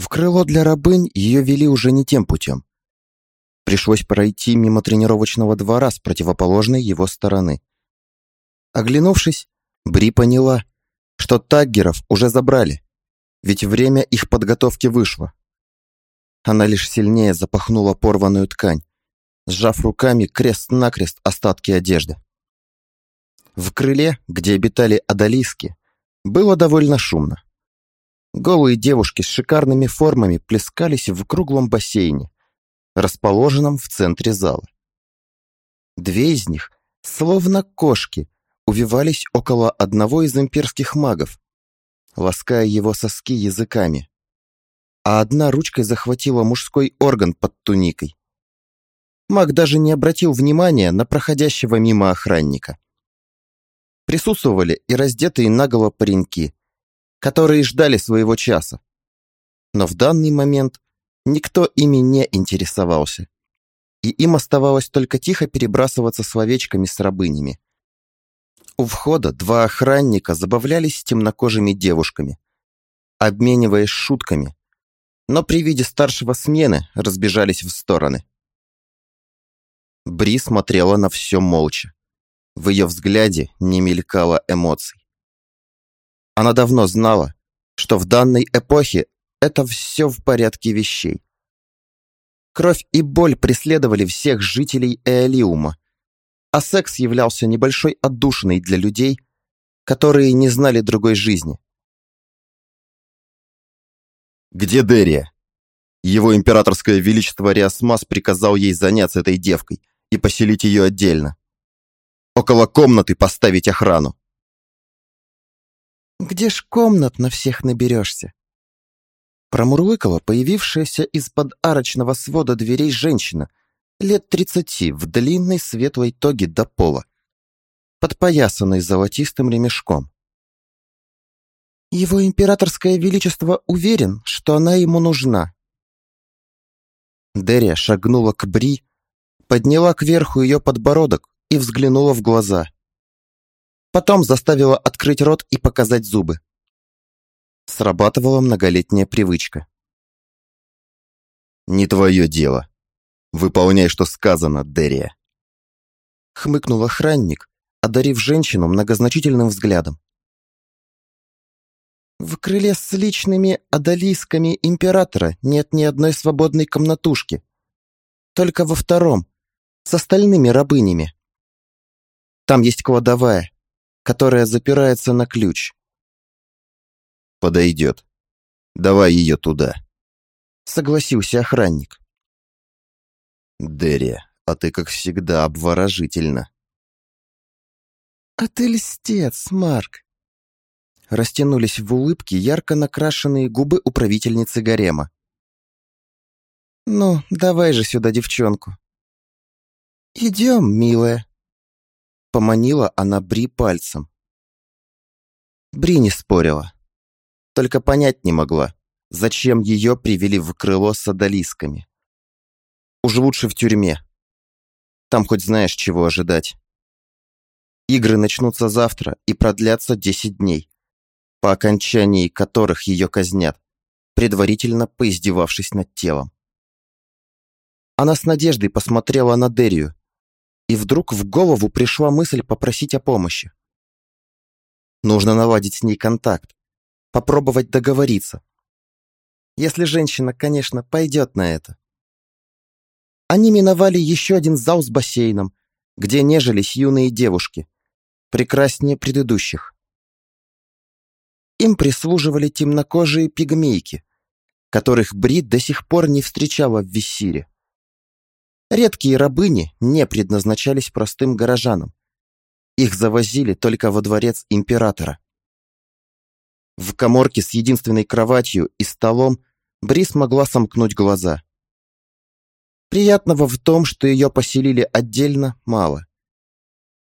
В крыло для рабынь ее вели уже не тем путем. Пришлось пройти мимо тренировочного двора с противоположной его стороны. Оглянувшись, Бри поняла, что таггеров уже забрали, ведь время их подготовки вышло. Она лишь сильнее запахнула порванную ткань, сжав руками крест-накрест остатки одежды. В крыле, где обитали адалиски, было довольно шумно. Голые девушки с шикарными формами плескались в круглом бассейне, расположенном в центре зала. Две из них, словно кошки, увивались около одного из имперских магов, лаская его соски языками, а одна ручкой захватила мужской орган под туникой. Маг даже не обратил внимания на проходящего мимо охранника. Присутствовали и раздетые наголо пареньки, которые ждали своего часа. Но в данный момент никто ими не интересовался, и им оставалось только тихо перебрасываться словечками с рабынями. У входа два охранника забавлялись с темнокожими девушками, обмениваясь шутками, но при виде старшего смены разбежались в стороны. Бри смотрела на все молча. В ее взгляде не мелькало эмоций. Она давно знала, что в данной эпохе это все в порядке вещей. Кровь и боль преследовали всех жителей Эолиума, а секс являлся небольшой отдушиной для людей, которые не знали другой жизни. «Где Дерия?» Его императорское величество Риасмас приказал ей заняться этой девкой и поселить ее отдельно. Около комнаты поставить охрану. «Где ж комнат на всех наберешься?» Промурлыкала появившаяся из-под арочного свода дверей женщина, лет тридцати, в длинной светлой тоге до пола, подпоясанной золотистым ремешком. Его императорское величество уверен, что она ему нужна. Дерия шагнула к Бри, подняла кверху ее подбородок и взглянула в глаза. Потом заставила открыть рот и показать зубы. Срабатывала многолетняя привычка. «Не твое дело. Выполняй, что сказано, Дерия». Хмыкнул охранник, одарив женщину многозначительным взглядом. В крыле с личными одолисками императора нет ни одной свободной комнатушки. Только во втором, с остальными рабынями. Там есть кладовая, которая запирается на ключ. Подойдет. Давай ее туда. Согласился охранник. Дерия, а ты, как всегда, обворожительна. А ты льстец, Марк. Растянулись в улыбке ярко накрашенные губы управительницы гарема. «Ну, давай же сюда девчонку». «Идем, милая», Поманила она Бри пальцем. Бри не спорила. Только понять не могла, зачем ее привели в крыло с одолисками. Уж лучше в тюрьме. Там хоть знаешь, чего ожидать. Игры начнутся завтра и продлятся 10 дней, по окончании которых ее казнят, предварительно поиздевавшись над телом. Она с надеждой посмотрела на Дерию, и вдруг в голову пришла мысль попросить о помощи. Нужно наладить с ней контакт, попробовать договориться. Если женщина, конечно, пойдет на это. Они миновали еще один зал с бассейном, где нежились юные девушки, прекраснее предыдущих. Им прислуживали темнокожие пигмейки, которых Брит до сих пор не встречала в Виссире. Редкие рабыни не предназначались простым горожанам. Их завозили только во дворец императора. В коморке с единственной кроватью и столом Брис могла сомкнуть глаза. Приятного в том, что ее поселили отдельно, мало.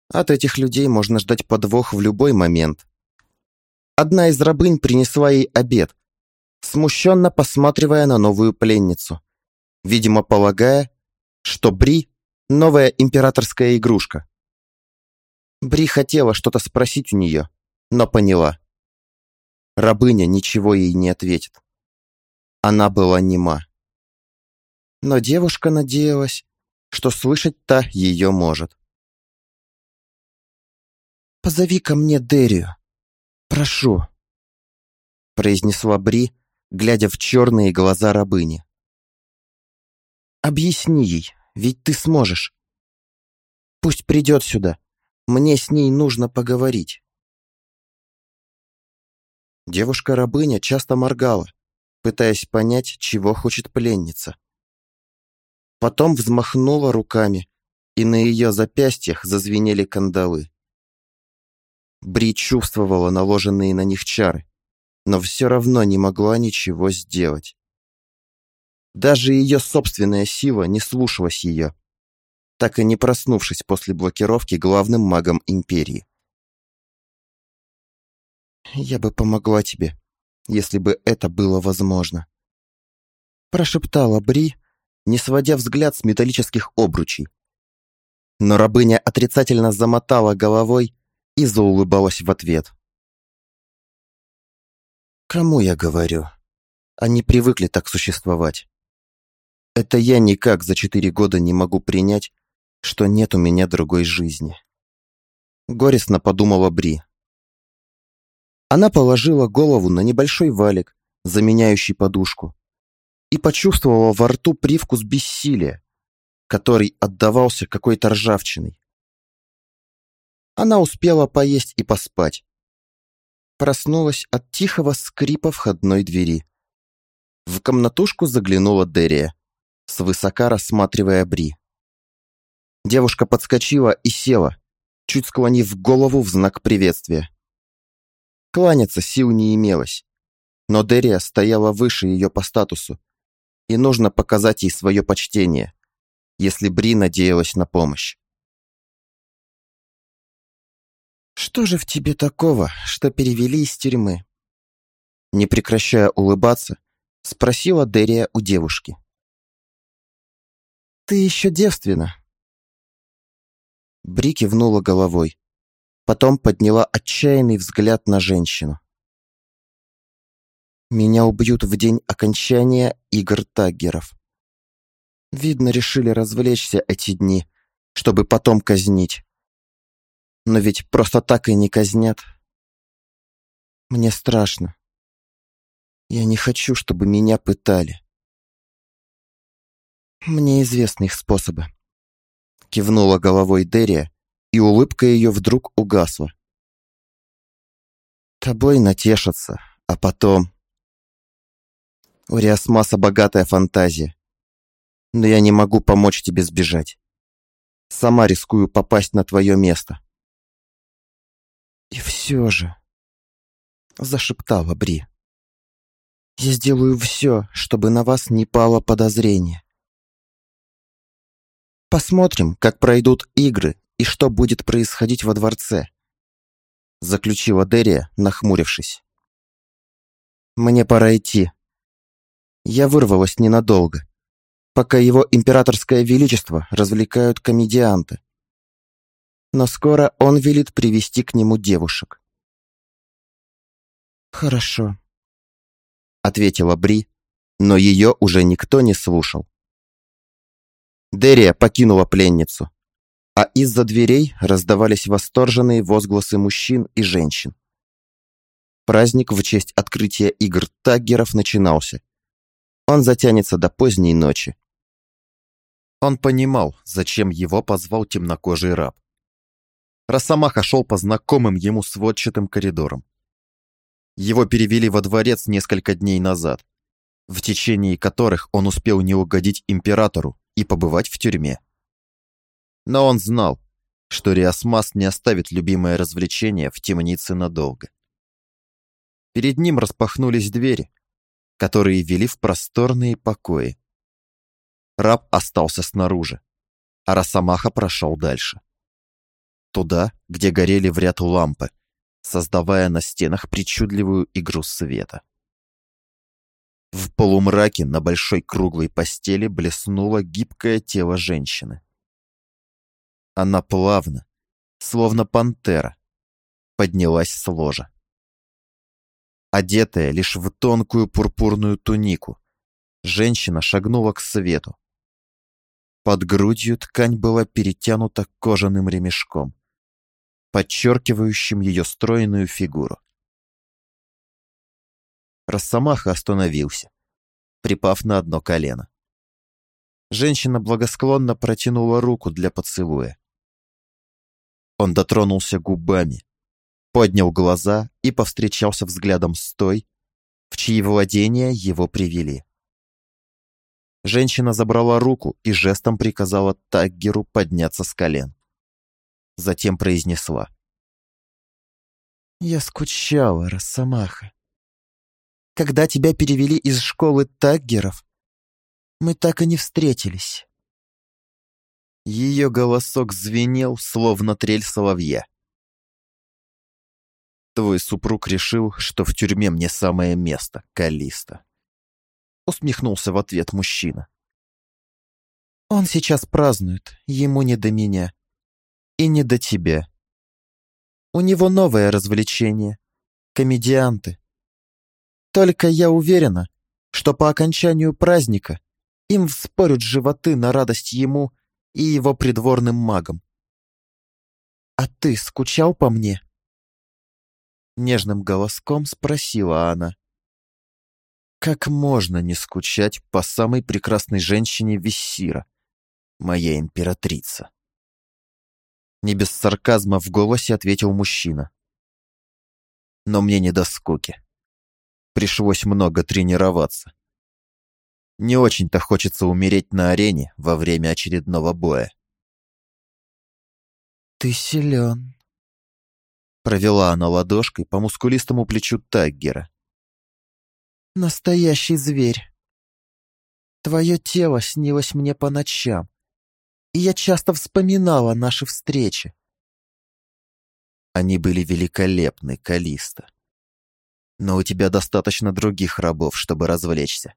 От этих людей можно ждать подвох в любой момент. Одна из рабынь принесла ей обед, смущенно посматривая на новую пленницу, видимо, полагая, что Бри — новая императорская игрушка. Бри хотела что-то спросить у нее, но поняла. Рабыня ничего ей не ответит. Она была нема. Но девушка надеялась, что слышать-то ее может. «Позови ко мне Дерию. Прошу», — произнесла Бри, глядя в черные глаза рабыни. «Объясни ей, ведь ты сможешь. Пусть придет сюда. Мне с ней нужно поговорить». Девушка-рабыня часто моргала, пытаясь понять, чего хочет пленница. Потом взмахнула руками, и на ее запястьях зазвенели кандалы. Бри чувствовала наложенные на них чары, но все равно не могла ничего сделать. Даже ее собственная сила не слушалась ее, так и не проснувшись после блокировки главным магом Империи. «Я бы помогла тебе, если бы это было возможно», прошептала Бри, не сводя взгляд с металлических обручей. Но рабыня отрицательно замотала головой и заулыбалась в ответ. «Кому я говорю? Они привыкли так существовать. Это я никак за четыре года не могу принять, что нет у меня другой жизни». Горестно подумала Бри. Она положила голову на небольшой валик, заменяющий подушку, и почувствовала во рту привкус бессилия, который отдавался какой-то ржавчиной. Она успела поесть и поспать. Проснулась от тихого скрипа входной двери. В комнатушку заглянула Дерия, свысока рассматривая Бри. Девушка подскочила и села, чуть склонив голову в знак приветствия. Кланяться сил не имелось. Но Дерия стояла выше ее по статусу, и нужно показать ей свое почтение, если Бри надеялась на помощь. «Что же в тебе такого, что перевели из тюрьмы?» Не прекращая улыбаться, спросила Дерия у девушки. «Ты еще девственна?» Бри кивнула головой, Потом подняла отчаянный взгляд на женщину. «Меня убьют в день окончания игр Таггеров. Видно, решили развлечься эти дни, чтобы потом казнить. Но ведь просто так и не казнят. Мне страшно. Я не хочу, чтобы меня пытали. Мне известны их способы. Кивнула головой Дерия, и улыбка ее вдруг угасла. Тобой натешатся, а потом... У Риасмаса богатая фантазия. Но я не могу помочь тебе сбежать. Сама рискую попасть на твое место. И все же... Зашептала Бри. Я сделаю все, чтобы на вас не пало подозрение. Посмотрим, как пройдут игры и что будет происходить во дворце», — заключила Дерия, нахмурившись. «Мне пора идти. Я вырвалась ненадолго, пока его императорское величество развлекают комедианты. Но скоро он велит привести к нему девушек». «Хорошо», — ответила Бри, но ее уже никто не слушал. Дерия покинула пленницу а из-за дверей раздавались восторженные возгласы мужчин и женщин. Праздник в честь открытия игр Таггеров начинался. Он затянется до поздней ночи. Он понимал, зачем его позвал темнокожий раб. Росомаха шел по знакомым ему сводчатым коридорам. Его перевели во дворец несколько дней назад, в течение которых он успел не угодить императору и побывать в тюрьме. Но он знал, что Риасмас не оставит любимое развлечение в темнице надолго. Перед ним распахнулись двери, которые вели в просторные покои. Раб остался снаружи, а Росомаха прошел дальше. Туда, где горели в ряд лампы, создавая на стенах причудливую игру света. В полумраке на большой круглой постели блеснуло гибкое тело женщины. Она плавно, словно пантера, поднялась с ложа. Одетая лишь в тонкую пурпурную тунику, Женщина шагнула к свету. Под грудью ткань была перетянута кожаным ремешком, подчеркивающим ее стройную фигуру. Росомаха остановился, припав на одно колено. Женщина благосклонно протянула руку для поцелуя. Он дотронулся губами, поднял глаза и повстречался взглядом с той, в чьи владения его привели. Женщина забрала руку и жестом приказала Таггеру подняться с колен. Затем произнесла. «Я скучала, Росомаха. Когда тебя перевели из школы Таггеров, мы так и не встретились». Ее голосок звенел, словно трель соловья. «Твой супруг решил, что в тюрьме мне самое место, Калиста», усмехнулся в ответ мужчина. «Он сейчас празднует, ему не до меня. И не до тебя. У него новое развлечение — комедианты. Только я уверена, что по окончанию праздника им вспорят животы на радость ему и его придворным магам. «А ты скучал по мне?» Нежным голоском спросила она. Как можно не скучать по самой прекрасной женщине Виссира, моя императрица? Не без сарказма в голосе ответил мужчина. Но мне не до скуки. Пришлось много тренироваться. Не очень-то хочется умереть на арене во время очередного боя. «Ты силен», — провела она ладошкой по мускулистому плечу Таггера. Настоящий зверь. Твое тело снилось мне по ночам, и я часто вспоминала наши встречи. Они были великолепны, Калиста. Но у тебя достаточно других рабов, чтобы развлечься.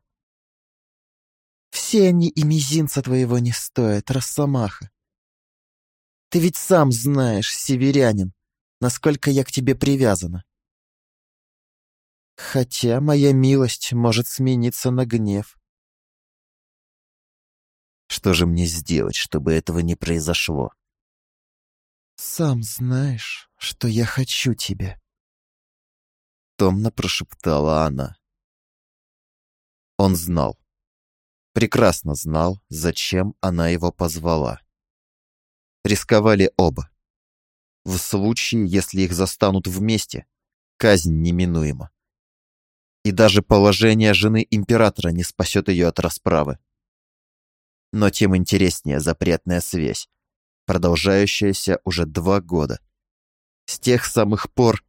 Все они и мизинца твоего не стоят, Росомаха. Ты ведь сам знаешь, северянин, насколько я к тебе привязана. Хотя моя милость может смениться на гнев. Что же мне сделать, чтобы этого не произошло? Сам знаешь, что я хочу тебя. Томно прошептала она. Он знал. Прекрасно знал, зачем она его позвала. Рисковали оба. В случае, если их застанут вместе, казнь неминуема и даже положение жены императора не спасет ее от расправы. Но тем интереснее запретная связь, продолжающаяся уже два года. С тех самых пор,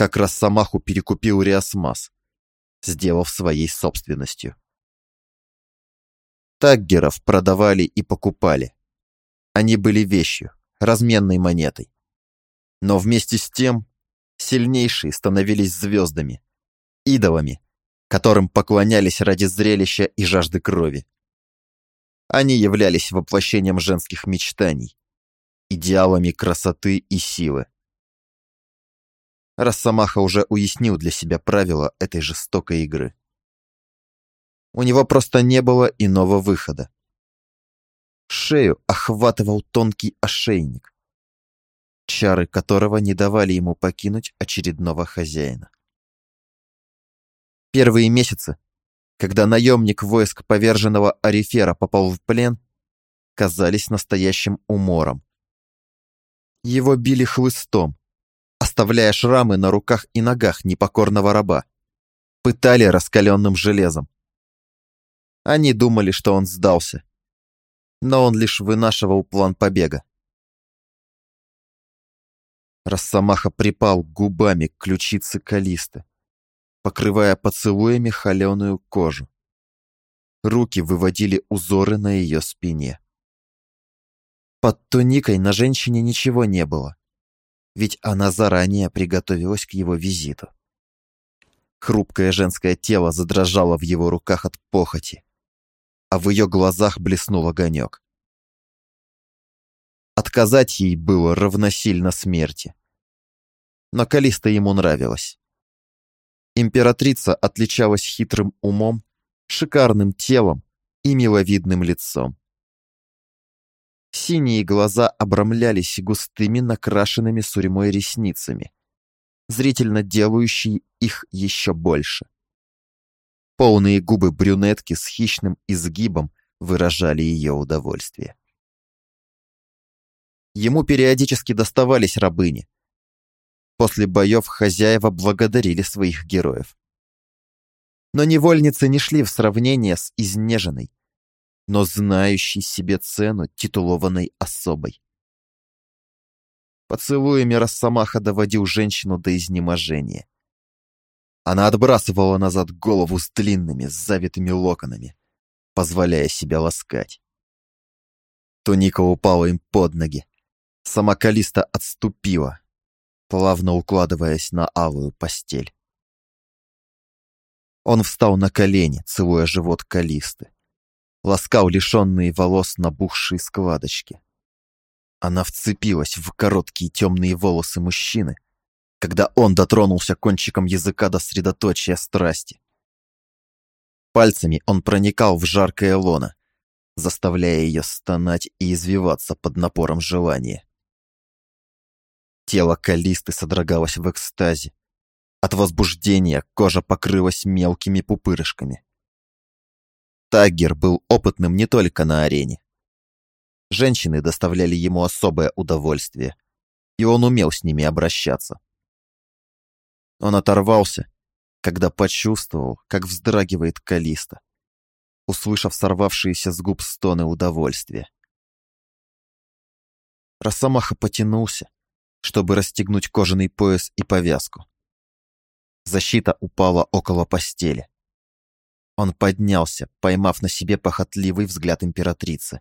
как Росомаху перекупил Риасмас, сделав своей собственностью. Таггеров продавали и покупали. Они были вещью, разменной монетой. Но вместе с тем сильнейшие становились звездами, идолами, которым поклонялись ради зрелища и жажды крови. Они являлись воплощением женских мечтаний, идеалами красоты и силы. Росомаха уже уяснил для себя правила этой жестокой игры. У него просто не было иного выхода. Шею охватывал тонкий ошейник, чары которого не давали ему покинуть очередного хозяина. Первые месяцы, когда наемник войск поверженного Арифера попал в плен, казались настоящим умором. Его били хлыстом, оставляя шрамы на руках и ногах непокорного раба. Пытали раскаленным железом. Они думали, что он сдался. Но он лишь вынашивал план побега. Росомаха припал губами к ключице Калисты покрывая поцелуями холеную кожу. Руки выводили узоры на ее спине. Под туникой на женщине ничего не было, ведь она заранее приготовилась к его визиту. Хрупкое женское тело задрожало в его руках от похоти, а в ее глазах блеснул огонек. Отказать ей было равносильно смерти. Но Калиста ему нравилась. Императрица отличалась хитрым умом шикарным телом и миловидным лицом. Синие глаза обрамлялись густыми накрашенными сурьмой ресницами, зрительно делающие их еще больше. Полные губы брюнетки с хищным изгибом выражали ее удовольствие. Ему периодически доставались рабыни. После боев хозяева благодарили своих героев. Но невольницы не шли в сравнение с изнеженной, но знающей себе цену титулованной особой. Поцелуями Росомаха доводил женщину до изнеможения. Она отбрасывала назад голову с длинными, завитыми локонами, позволяя себя ласкать. Туника упала им под ноги. Сама Калиста отступила, плавно укладываясь на алую постель. Он встал на колени, целуя живот Калисты. Ласкал лишенные волос набухшие складочки. Она вцепилась в короткие темные волосы мужчины, когда он дотронулся кончиком языка до средоточия страсти. Пальцами он проникал в жаркое лоно, заставляя ее стонать и извиваться под напором желания. Тело Калисты содрогалось в экстазе. От возбуждения кожа покрылась мелкими пупырышками. Таггер был опытным не только на арене. Женщины доставляли ему особое удовольствие, и он умел с ними обращаться. Он оторвался, когда почувствовал, как вздрагивает Калиста, услышав сорвавшиеся с губ стоны удовольствия. Росомаха потянулся, чтобы расстегнуть кожаный пояс и повязку. Защита упала около постели. Он поднялся, поймав на себе похотливый взгляд императрицы.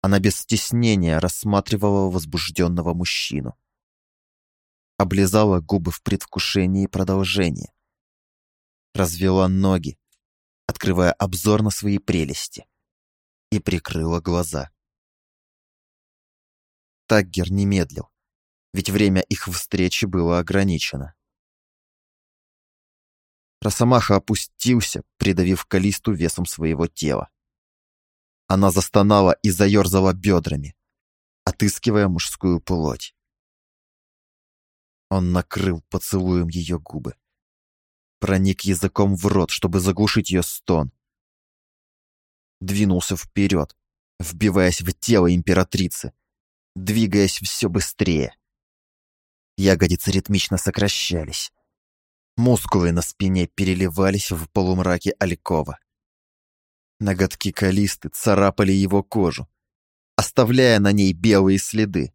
Она без стеснения рассматривала возбужденного мужчину. Облизала губы в предвкушении продолжения. Развела ноги, открывая обзор на свои прелести. И прикрыла глаза. Таггер не медлил, ведь время их встречи было ограничено. Росомаха опустился, придавив Калисту весом своего тела. Она застонала и заерзала бедрами, отыскивая мужскую плоть. Он накрыл поцелуем ее губы. Проник языком в рот, чтобы заглушить ее стон. Двинулся вперед, вбиваясь в тело императрицы, двигаясь все быстрее. Ягодицы ритмично сокращались. Мускулы на спине переливались в полумраке Алькова. Ноготки Калисты царапали его кожу, оставляя на ней белые следы.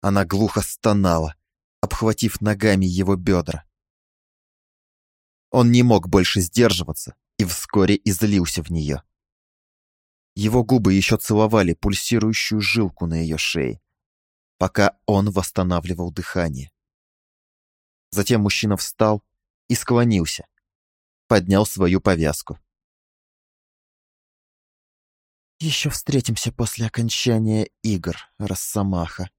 Она глухо стонала, обхватив ногами его бедра. Он не мог больше сдерживаться и вскоре излился в нее. Его губы еще целовали пульсирующую жилку на ее шее, пока он восстанавливал дыхание. Затем мужчина встал и склонился, поднял свою повязку. Еще встретимся после окончания игр, Росомаха.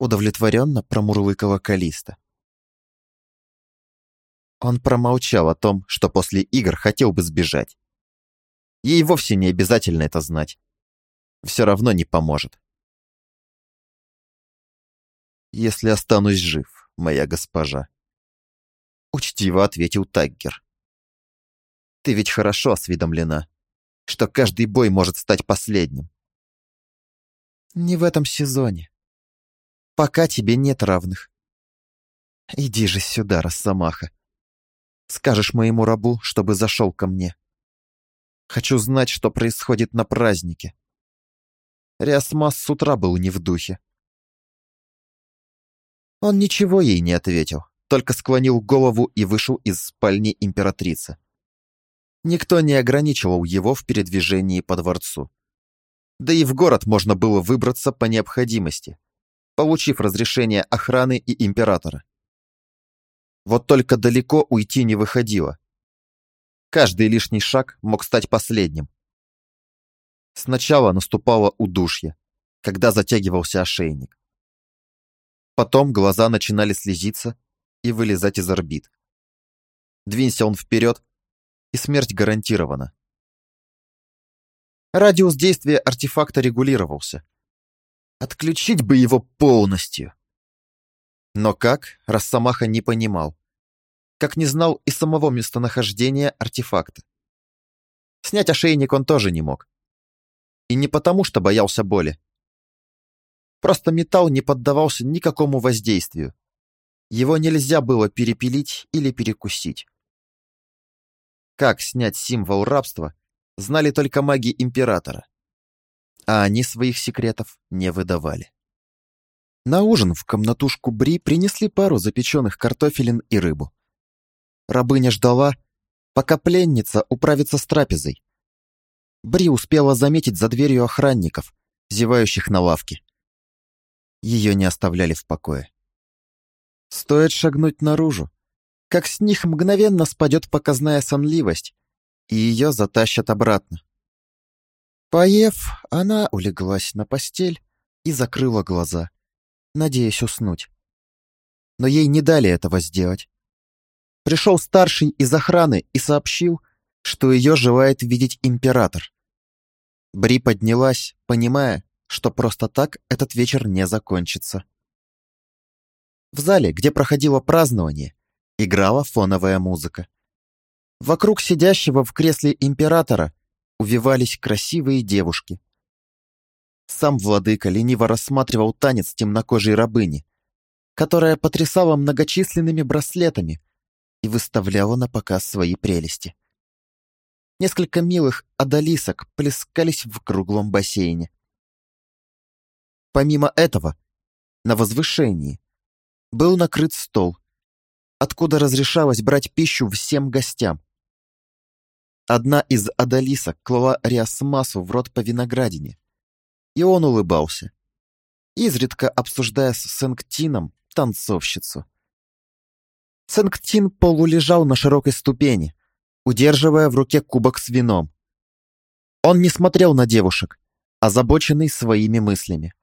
Удовлетворенно промурлыкала Калиста. Он промолчал о том, что после игр хотел бы сбежать. Ей вовсе не обязательно это знать. Все равно не поможет. «Если останусь жив, моя госпожа», — учтиво ответил Таггер. «Ты ведь хорошо осведомлена что каждый бой может стать последним. Не в этом сезоне. Пока тебе нет равных. Иди же сюда, Росомаха. Скажешь моему рабу, чтобы зашел ко мне. Хочу знать, что происходит на празднике. Риасмас с утра был не в духе. Он ничего ей не ответил, только склонил голову и вышел из спальни императрицы. Никто не ограничивал его в передвижении по дворцу. Да и в город можно было выбраться по необходимости, получив разрешение охраны и императора. Вот только далеко уйти не выходило. Каждый лишний шаг мог стать последним. Сначала наступало удушье, когда затягивался ошейник. Потом глаза начинали слезиться и вылезать из орбит. Двинься он вперед, и смерть гарантирована. Радиус действия артефакта регулировался. Отключить бы его полностью. Но как, Росомаха не понимал. Как не знал и самого местонахождения артефакта. Снять ошейник он тоже не мог. И не потому, что боялся боли. Просто металл не поддавался никакому воздействию. Его нельзя было перепилить или перекусить. Как снять символ рабства, знали только маги Императора. А они своих секретов не выдавали. На ужин в комнатушку Бри принесли пару запеченных картофелин и рыбу. Рабыня ждала, пока пленница управится с трапезой. Бри успела заметить за дверью охранников, зевающих на лавке. Ее не оставляли в покое. Стоит шагнуть наружу, как с них мгновенно спадет показная сонливость, и ее затащат обратно. Поев, она улеглась на постель и закрыла глаза, надеясь уснуть. Но ей не дали этого сделать. Пришел старший из охраны и сообщил, что ее желает видеть император. Бри поднялась, понимая, что просто так этот вечер не закончится. В зале, где проходило празднование, играла фоновая музыка. Вокруг сидящего в кресле императора увивались красивые девушки. Сам владыка лениво рассматривал танец темнокожей рабыни, которая потрясала многочисленными браслетами, и выставляла на показ свои прелести. Несколько милых одолисок плескались в круглом бассейне. Помимо этого, на возвышении был накрыт стол, откуда разрешалось брать пищу всем гостям. Одна из одолисок клала Риасмасу в рот по виноградине, и он улыбался, изредка обсуждая с Сенктином танцовщицу. Сенктин полулежал на широкой ступени, удерживая в руке кубок с вином. Он не смотрел на девушек, озабоченный своими мыслями.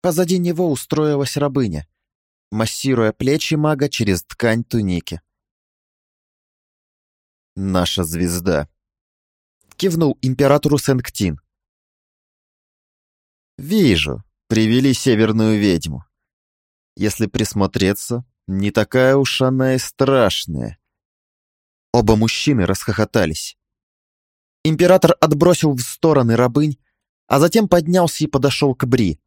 Позади него устроилась рабыня, массируя плечи мага через ткань туники. «Наша звезда», — кивнул императору Сенктин. «Вижу, привели северную ведьму. Если присмотреться, не такая уж она и страшная. Оба мужчины расхохотались. Император отбросил в стороны рабынь, а затем поднялся и подошел к Бри.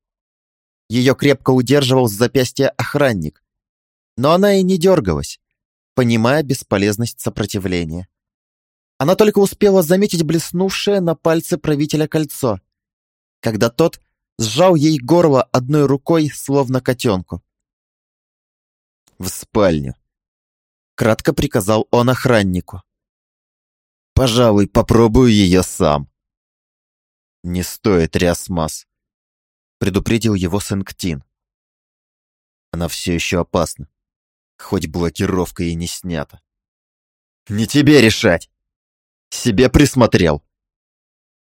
Ее крепко удерживал с запястья охранник, но она и не дергалась, понимая бесполезность сопротивления. Она только успела заметить блеснувшее на пальце правителя кольцо, когда тот сжал ей горло одной рукой, словно котенку в спальню. Кратко приказал он охраннику. Пожалуй, попробую ее сам. Не стоит, Рясмас. Предупредил его Сэнктин. Она все еще опасна. Хоть блокировка и не снята. Не тебе решать! Себе присмотрел!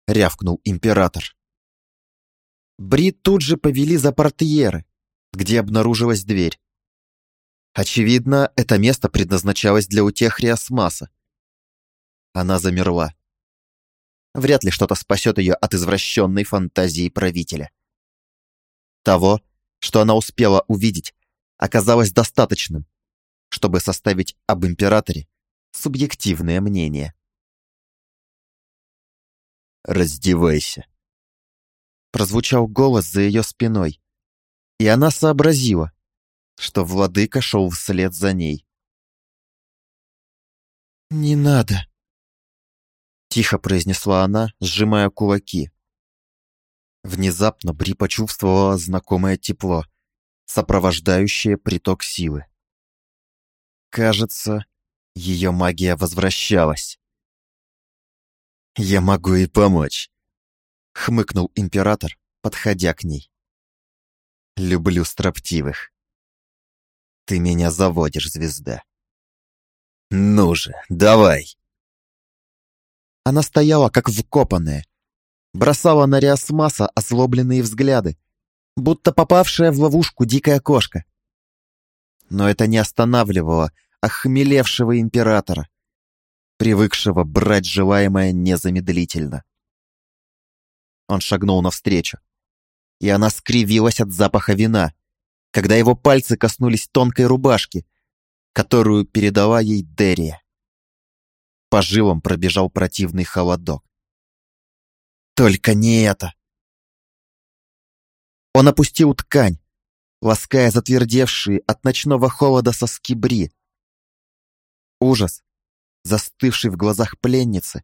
Рявкнул император. Бри тут же повели за портьеры, где обнаружилась дверь. Очевидно, это место предназначалось для утех Риасмаса. Она замерла. Вряд ли что-то спасет ее от извращенной фантазии правителя. Того, что она успела увидеть, оказалось достаточным, чтобы составить об императоре субъективное мнение. «Раздевайся», — прозвучал голос за ее спиной, и она сообразила, что владыка шел вслед за ней. «Не надо», — тихо произнесла она, сжимая кулаки. Внезапно Бри почувствовала знакомое тепло, сопровождающее приток силы. Кажется, ее магия возвращалась. «Я могу и помочь», — хмыкнул император, подходя к ней. «Люблю строптивых». Ты меня заводишь, звезда. Ну же, давай. Она стояла, как вкопанная. Бросала на Риасмаса озлобленные взгляды, будто попавшая в ловушку дикая кошка. Но это не останавливало охмелевшего императора. привыкшего брать желаемое незамедлительно. Он шагнул навстречу, и она скривилась от запаха вина, когда его пальцы коснулись тонкой рубашки, которую передала ей Дерия. По жилам пробежал противный холодок. Только не это! Он опустил ткань, лаская затвердевшие от ночного холода соски Бри. Ужас, застывший в глазах пленницы,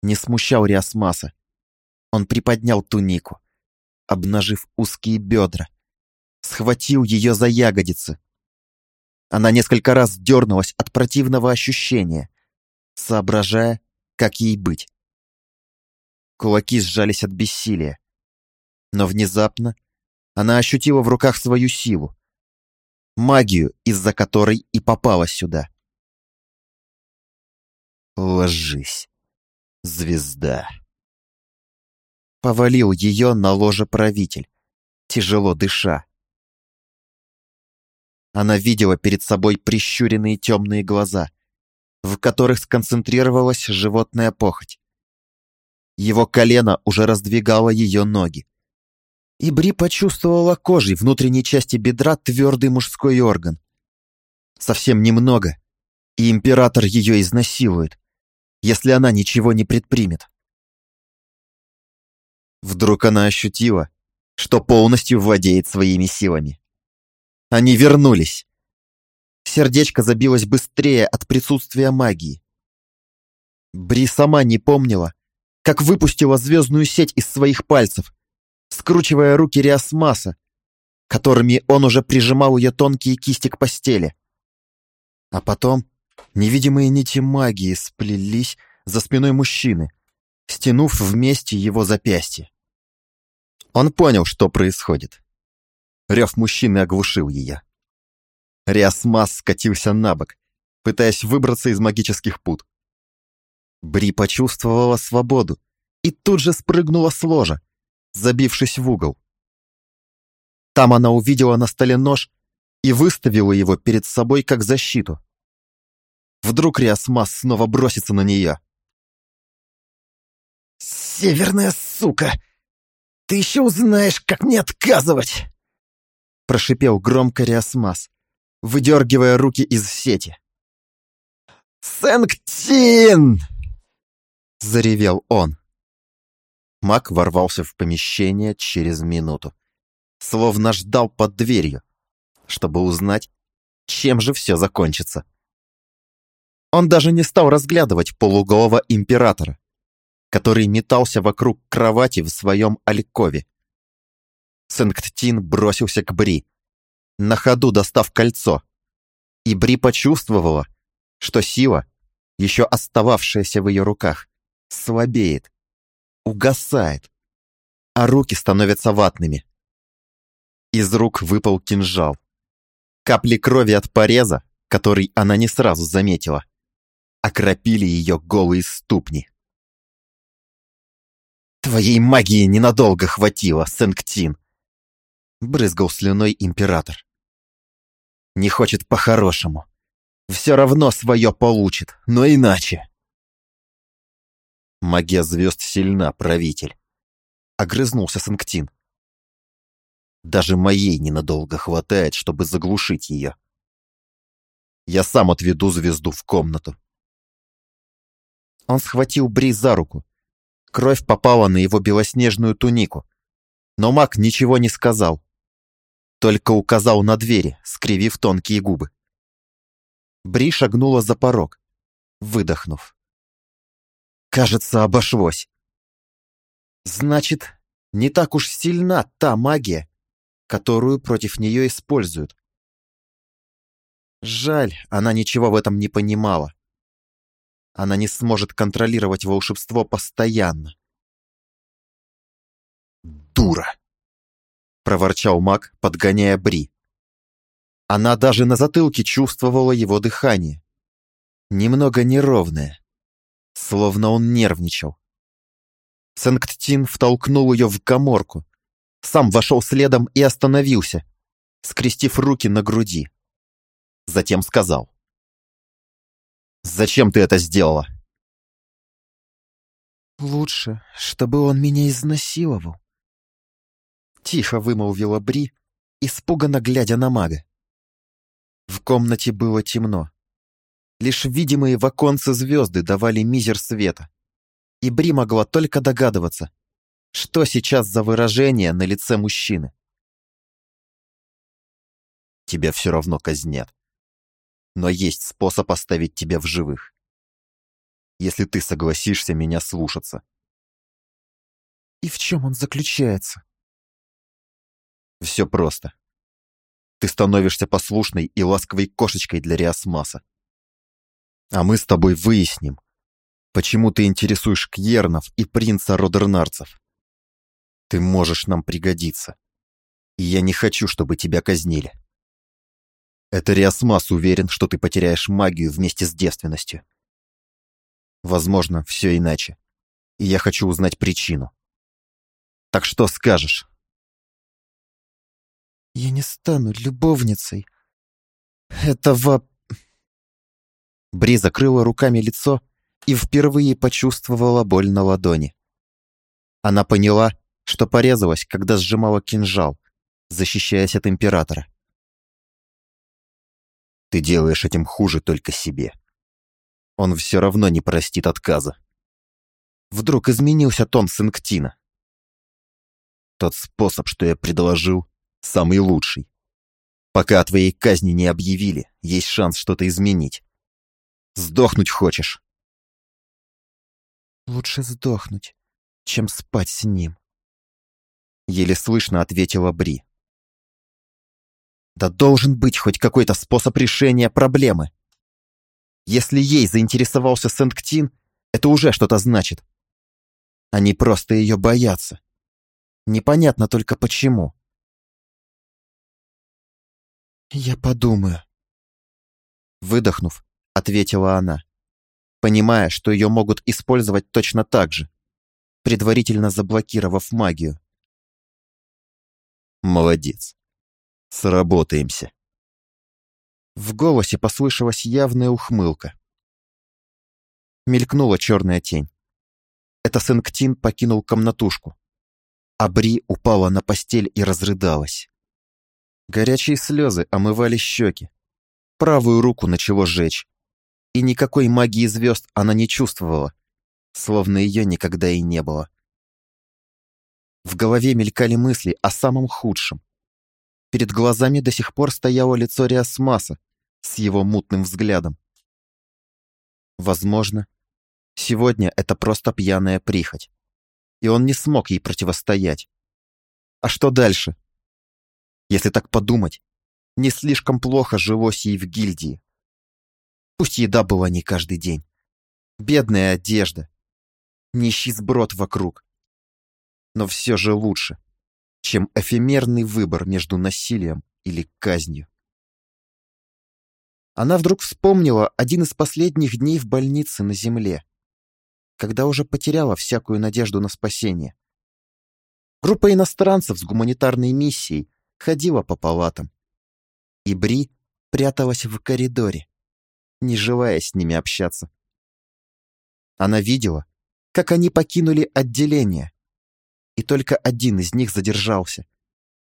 не смущал Риасмаса. Он приподнял тунику, обнажив узкие бедра, схватил ее за ягодицы. Она несколько раз дернулась от противного ощущения, соображая, как ей быть. Кулаки сжались от бессилия. Но внезапно она ощутила в руках свою силу. Магию, из-за которой и попала сюда. Ложись, звезда. Повалил ее на ложе правитель, тяжело дыша. Она видела перед собой прищуренные темные глаза, в которых сконцентрировалась животная похоть. Его колено уже раздвигало ее ноги. И Бри почувствовала кожей внутренней части бедра твердый мужской орган. Совсем немного, и император ее изнасилует, если она ничего не предпримет. Вдруг она ощутила, что полностью владеет своими силами. Они вернулись. Сердечко забилось быстрее от присутствия магии. Бри сама не помнила, как выпустила звездную сеть из своих пальцев, скручивая руки Риасмаса, которыми он уже прижимал ее тонкие кисти к постели. А потом невидимые нити магии сплелись за спиной мужчины, стянув вместе его запястье. Он понял, что происходит. Рев мужчины оглушил ее. Риасмас скатился на бок, пытаясь выбраться из магических пут. Бри почувствовала свободу и тут же спрыгнула с ложа, забившись в угол. Там она увидела на столе нож и выставила его перед собой как защиту. Вдруг Риасмас снова бросится на нее. «Северная сука! Ты еще узнаешь, как мне отказывать!» Прошипел громко Риасмас, выдергивая руки из сети. «Сэнктин!» Заревел он. Маг ворвался в помещение через минуту, словно ждал под дверью, чтобы узнать, чем же все закончится. Он даже не стал разглядывать полуголого императора, который метался вокруг кровати в своем алькове. Сэнктин бросился к Бри, на ходу достав кольцо, и Бри почувствовала, что сила, еще остававшаяся в ее руках, слабеет угасает, а руки становятся ватными. Из рук выпал кинжал. Капли крови от пореза, который она не сразу заметила, окропили ее голые ступни. «Твоей магии ненадолго хватило, Сэнктин!» Брызгал слюной император. «Не хочет по-хорошему. Все равно свое получит, но иначе!» Магия звезд сильна, правитель. Огрызнулся Санктин. Даже моей ненадолго хватает, чтобы заглушить ее. Я сам отведу звезду в комнату. Он схватил Бри за руку. Кровь попала на его белоснежную тунику. Но маг ничего не сказал. Только указал на двери, скривив тонкие губы. Бри шагнула за порог, выдохнув. Кажется, обошлось. Значит, не так уж сильна та магия, которую против нее используют. Жаль, она ничего в этом не понимала. Она не сможет контролировать волшебство постоянно. «Дура!» — проворчал маг, подгоняя Бри. Она даже на затылке чувствовала его дыхание. Немного неровное словно он нервничал. Сэнктин втолкнул ее в коморку, сам вошел следом и остановился, скрестив руки на груди. Затем сказал. «Зачем ты это сделала? «Лучше, чтобы он меня изнасиловал», — тихо вымолвила Бри, испуганно глядя на мага. В комнате было темно. Лишь видимые в оконце звезды давали мизер света, и Бри могла только догадываться, что сейчас за выражение на лице мужчины. Тебя все равно казнят. Но есть способ оставить тебя в живых. Если ты согласишься меня слушаться. И в чем он заключается? Все просто. Ты становишься послушной и ласковой кошечкой для Риасмаса. А мы с тобой выясним, почему ты интересуешь Кьернов и принца Родернарцев. Ты можешь нам пригодиться. И я не хочу, чтобы тебя казнили. Это Риасмас уверен, что ты потеряешь магию вместе с девственностью. Возможно, все иначе. И я хочу узнать причину. Так что скажешь? Я не стану любовницей. Этого... Бри закрыла руками лицо и впервые почувствовала боль на ладони. Она поняла, что порезалась, когда сжимала кинжал, защищаясь от императора. Ты делаешь этим хуже только себе. Он все равно не простит отказа. Вдруг изменился тон Синктина. Тот способ, что я предложил, самый лучший. Пока о твоей казни не объявили, есть шанс что-то изменить. Сдохнуть хочешь? Лучше сдохнуть, чем спать с ним. Еле слышно ответила Бри. Да должен быть хоть какой-то способ решения проблемы. Если ей заинтересовался Сент-Ктин, это уже что-то значит. Они просто ее боятся. Непонятно только почему. «Я подумаю». Выдохнув, ответила она, понимая, что ее могут использовать точно так же, предварительно заблокировав магию. Молодец. Сработаемся. В голосе послышалась явная ухмылка. Мелькнула черная тень. Это Сенктин покинул комнатушку. А Бри упала на постель и разрыдалась. Горячие слезы омывали щеки. Правую руку начало жечь. И никакой магии звезд она не чувствовала, словно ее никогда и не было. В голове мелькали мысли о самом худшем. Перед глазами до сих пор стояло лицо Риасмаса с его мутным взглядом. Возможно, сегодня это просто пьяная прихоть, и он не смог ей противостоять. А что дальше? Если так подумать, не слишком плохо жилось ей в гильдии. Пусть еда была не каждый день. Бедная одежда. Нищий сброд вокруг. Но все же лучше, чем эфемерный выбор между насилием или казнью. Она вдруг вспомнила один из последних дней в больнице на земле, когда уже потеряла всякую надежду на спасение. Группа иностранцев с гуманитарной миссией ходила по палатам. И Бри пряталась в коридоре, не желая с ними общаться. Она видела, как они покинули отделение, и только один из них задержался,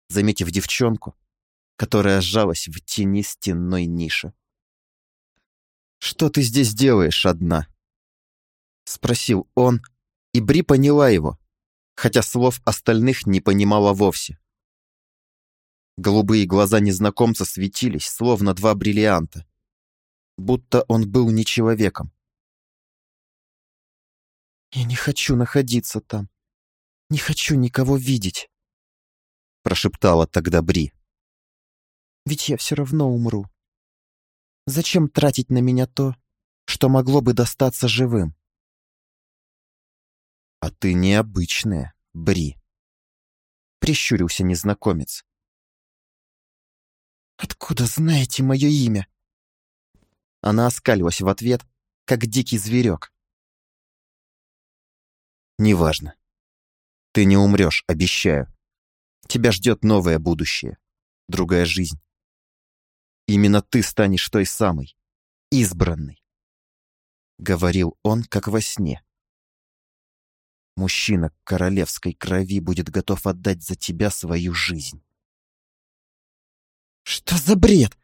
заметив девчонку, которая сжалась в тени стенной ниши. «Что ты здесь делаешь одна?» Спросил он, и Бри поняла его, хотя слов остальных не понимала вовсе. Голубые глаза незнакомца светились, словно два бриллианта. Будто он был не человеком. «Я не хочу находиться там. Не хочу никого видеть», — прошептала тогда Бри. «Ведь я все равно умру. Зачем тратить на меня то, что могло бы достаться живым?» «А ты необычная, Бри», — прищурился незнакомец. «Откуда знаете мое имя?» Она оскалилась в ответ, как дикий зверек. «Неважно. Ты не умрешь, обещаю. Тебя ждет новое будущее, другая жизнь. Именно ты станешь той самой, избранной», — говорил он, как во сне. Мужчина королевской крови будет готов отдать за тебя свою жизнь. Что за бред?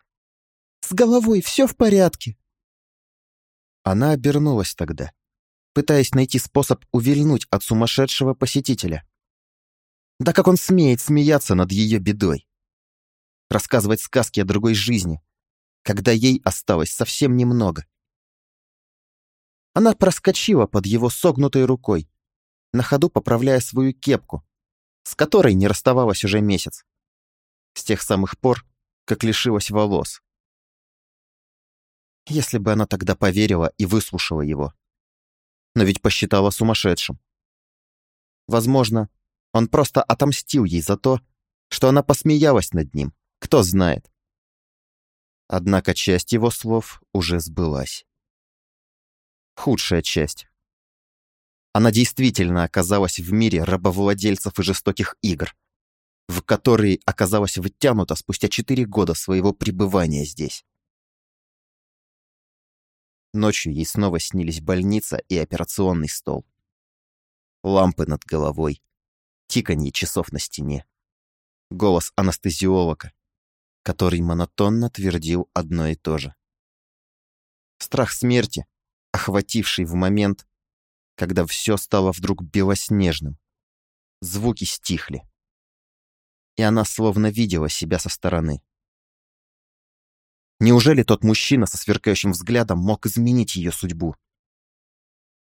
С головой все в порядке. Она обернулась тогда, пытаясь найти способ увильнуть от сумасшедшего посетителя. Да как он смеет смеяться над ее бедой? Рассказывать сказки о другой жизни, когда ей осталось совсем немного. Она проскочила под его согнутой рукой, на ходу поправляя свою кепку, с которой не расставалась уже месяц. С тех самых пор, как лишилась волос. Если бы она тогда поверила и выслушала его. Но ведь посчитала сумасшедшим. Возможно, он просто отомстил ей за то, что она посмеялась над ним, кто знает. Однако часть его слов уже сбылась. Худшая часть. Она действительно оказалась в мире рабовладельцев и жестоких игр, в которые оказалась втянута спустя четыре года своего пребывания здесь. Ночью ей снова снились больница и операционный стол. Лампы над головой, тиканье часов на стене. Голос анестезиолога, который монотонно твердил одно и то же. Страх смерти, охвативший в момент, когда все стало вдруг белоснежным. Звуки стихли. И она словно видела себя со стороны. Неужели тот мужчина со сверкающим взглядом мог изменить ее судьбу?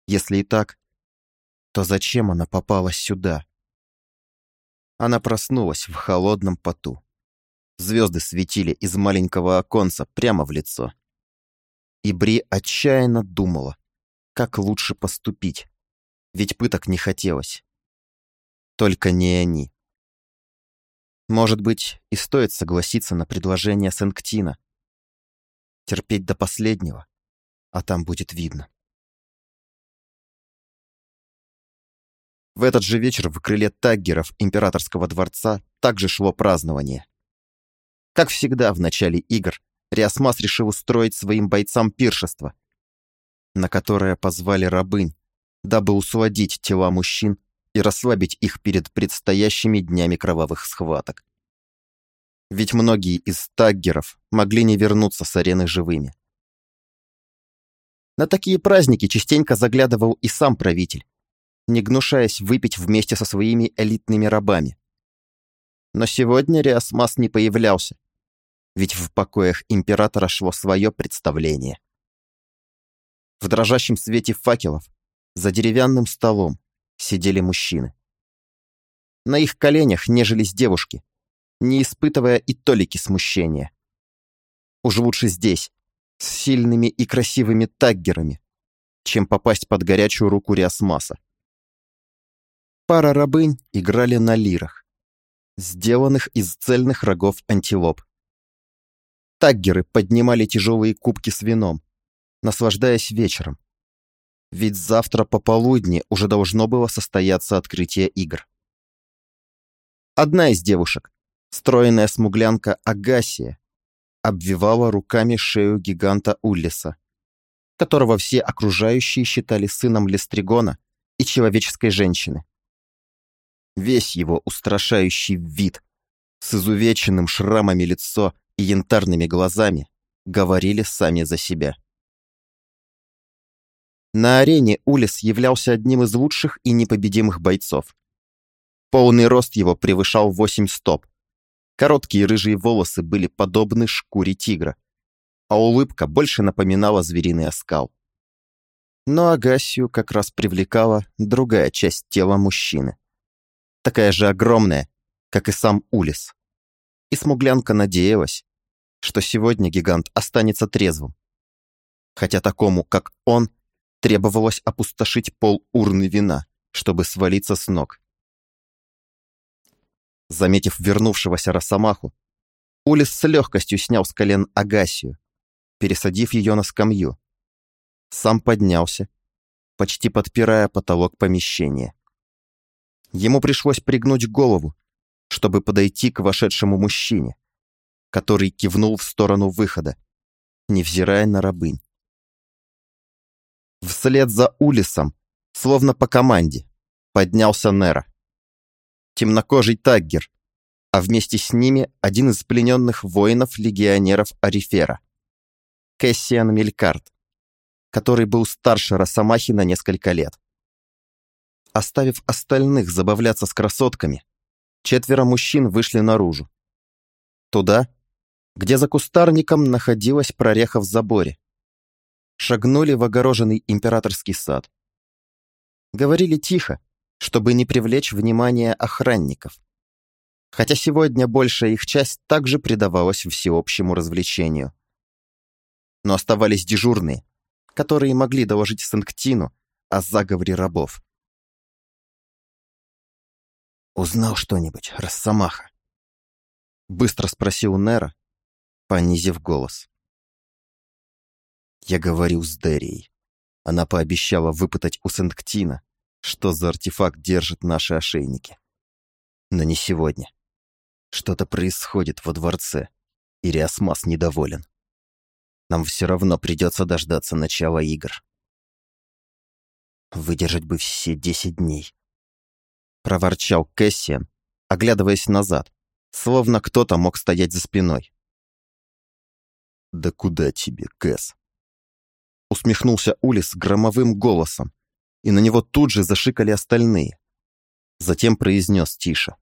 Если и так, то зачем она попала сюда? Она проснулась в холодном поту. Звезды светили из маленького оконца прямо в лицо. И Бри отчаянно думала, как лучше поступить, ведь пыток не хотелось. Только не они. Может быть, и стоит согласиться на предложение Сенктина. Терпеть до последнего, а там будет видно. В этот же вечер в крыле таггеров императорского дворца также шло празднование. Как всегда в начале игр, Риасмас решил устроить своим бойцам пиршество, на которое позвали рабынь, дабы усладить тела мужчин и расслабить их перед предстоящими днями кровавых схваток. Ведь многие из таггеров могли не вернуться с арены живыми. На такие праздники частенько заглядывал и сам правитель, не гнушаясь выпить вместе со своими элитными рабами. Но сегодня Риасмас не появлялся, ведь в покоях императора шло свое представление. В дрожащем свете факелов, за деревянным столом, сидели мужчины. На их коленях нежились девушки, не испытывая и толики смущения. Уж лучше здесь, с сильными и красивыми таггерами, чем попасть под горячую руку Риасмаса. Пара рабынь играли на лирах, сделанных из цельных рогов антилоп. Таггеры поднимали тяжелые кубки с вином, наслаждаясь вечером. Ведь завтра пополудни уже должно было состояться открытие игр. Одна из девушек, стройная смуглянка Агасия, обвивала руками шею гиганта Уллиса, которого все окружающие считали сыном Лестригона и человеческой женщины. Весь его устрашающий вид, с изувеченным шрамами лицо и янтарными глазами, говорили сами за себя. На арене Улис являлся одним из лучших и непобедимых бойцов. Полный рост его превышал 8 стоп. Короткие рыжие волосы были подобны шкуре тигра, а улыбка больше напоминала звериный оскал. Но Агасию как раз привлекала другая часть тела мужчины такая же огромная, как и сам Улис. И смуглянка надеялась, что сегодня гигант останется трезвым. Хотя такому, как он, требовалось опустошить пол урны вина, чтобы свалиться с ног. Заметив вернувшегося Росомаху, Улис с легкостью снял с колен Агасию, пересадив ее на скамью. Сам поднялся, почти подпирая потолок помещения. Ему пришлось пригнуть голову, чтобы подойти к вошедшему мужчине, который кивнул в сторону выхода, невзирая на рабынь. Вслед за Улисом, словно по команде, поднялся Нера. Темнокожий Таггер, а вместе с ними один из плененных воинов-легионеров Арифера, Кэссиан Мелькарт, который был старше Росомахи на несколько лет. Оставив остальных забавляться с красотками, четверо мужчин вышли наружу. Туда, где за кустарником находилась прореха в заборе. Шагнули в огороженный императорский сад. Говорили тихо, чтобы не привлечь внимание охранников. Хотя сегодня большая их часть также предавалась всеобщему развлечению. Но оставались дежурные, которые могли доложить Санктину о заговоре рабов. «Узнал что-нибудь, Росомаха?» Быстро спросил Нера, понизив голос. Я говорил с Дерией. Она пообещала выпытать у Сенктина, что за артефакт держит наши ошейники. Но не сегодня. Что-то происходит во дворце, и Риасмас недоволен. Нам все равно придется дождаться начала игр. Выдержать бы все десять дней. Проворчал Кэссиан, оглядываясь назад, словно кто-то мог стоять за спиной. «Да куда тебе, Кэс?» Усмехнулся Улис громовым голосом, и на него тут же зашикали остальные. Затем произнес тише.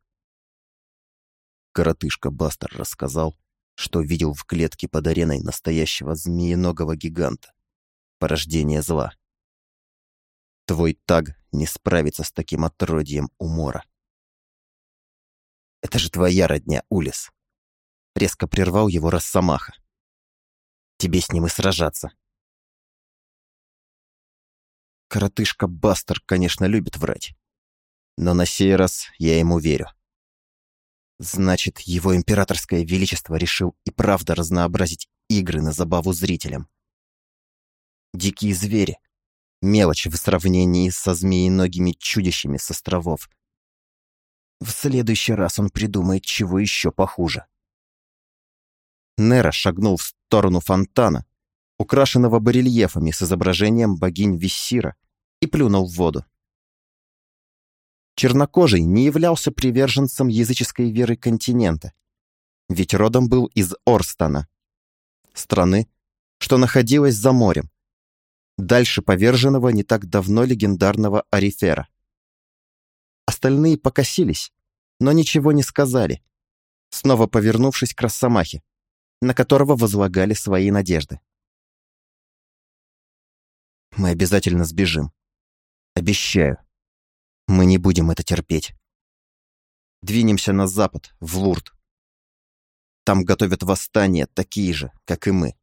Коротышка Бастер рассказал, что видел в клетке под ареной настоящего змееногого гиганта. Порождение зла. Твой таг не справится с таким отродьем умора. «Это же твоя родня, Улис!» Резко прервал его Росомаха. «Тебе с ним и сражаться!» Коротышка Бастер, конечно, любит врать. Но на сей раз я ему верю. Значит, его императорское величество решил и правда разнообразить игры на забаву зрителям. Дикие звери. Мелочь в сравнении со змеиногими чудищами с островов. В следующий раз он придумает чего еще похуже. Нера шагнул в сторону фонтана, украшенного барельефами с изображением богинь Виссира, и плюнул в воду. Чернокожий не являлся приверженцем языческой веры континента, ведь родом был из Орстона, страны, что находилась за морем, дальше поверженного не так давно легендарного Арифера. Остальные покосились, но ничего не сказали, снова повернувшись к Росомахе, на которого возлагали свои надежды. «Мы обязательно сбежим. Обещаю», мы не будем это терпеть. Двинемся на запад, в Лурд. Там готовят восстание такие же, как и мы.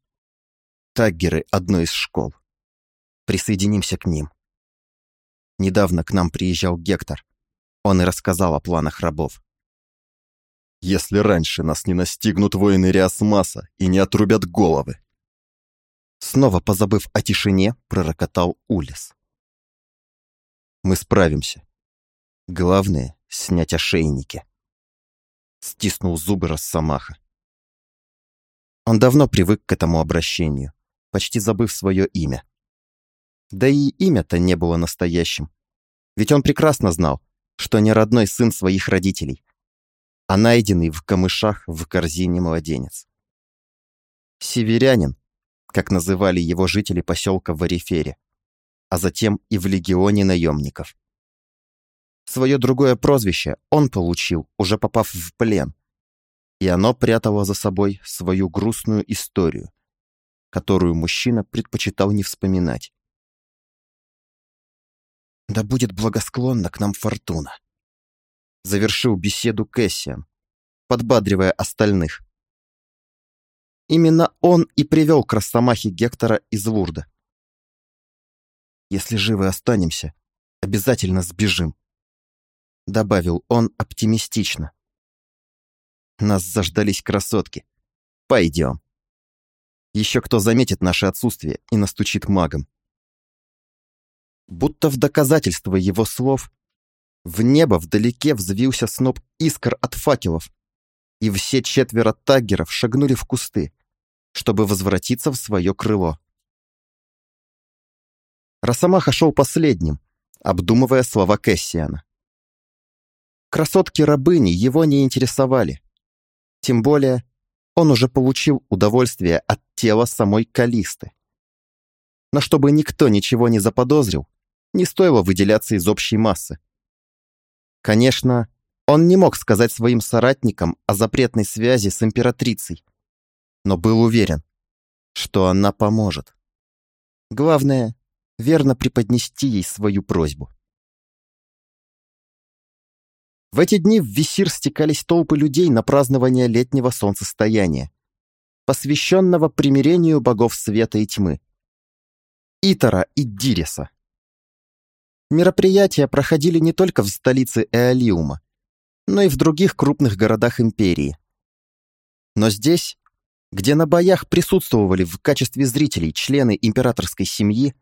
Таггеры одной из школ. Присоединимся к ним. Недавно к нам приезжал Гектор. Он и рассказал о планах рабов. Если раньше нас не настигнут воины Риасмаса и не отрубят головы. Снова позабыв о тишине, пророкотал Улис. Мы справимся. Главное — снять ошейники. Стиснул зубы Росомаха. Он давно привык к этому обращению, почти забыв свое имя. Да и имя-то не было настоящим. Ведь он прекрасно знал, что не родной сын своих родителей, а найденный в камышах в корзине младенец. Северянин, как называли его жители поселка Варифере, а затем и в легионе наемников. Свое другое прозвище он получил, уже попав в плен. И оно прятало за собой свою грустную историю, которую мужчина предпочитал не вспоминать. «Да будет благосклонна к нам фортуна», — завершил беседу Кэссиан, подбадривая остальных. Именно он и привел к Росомахе Гектора из Лурда. «Если живы останемся, обязательно сбежим», добавил он оптимистично. Нас заждались красотки. Пойдем. Еще кто заметит наше отсутствие и настучит магом. Будто в доказательство его слов, в небо вдалеке взвился сноп искр от факелов, и все четверо таггеров шагнули в кусты, чтобы возвратиться в свое крыло. Росомаха шел последним, обдумывая слова Кэссиана. Красотки-рабыни его не интересовали. Тем более, он уже получил удовольствие от тела самой Калисты. Но чтобы никто ничего не заподозрил, не стоило выделяться из общей массы. Конечно, он не мог сказать своим соратникам о запретной связи с императрицей, но был уверен, что она поможет. Главное, верно преподнести ей свою просьбу. В эти дни в Висир стекались толпы людей на празднование летнего солнцестояния, посвященного примирению богов света и тьмы. Итара и Диреса. Мероприятия проходили не только в столице Эолиума, но и в других крупных городах империи. Но здесь, где на боях присутствовали в качестве зрителей члены императорской семьи,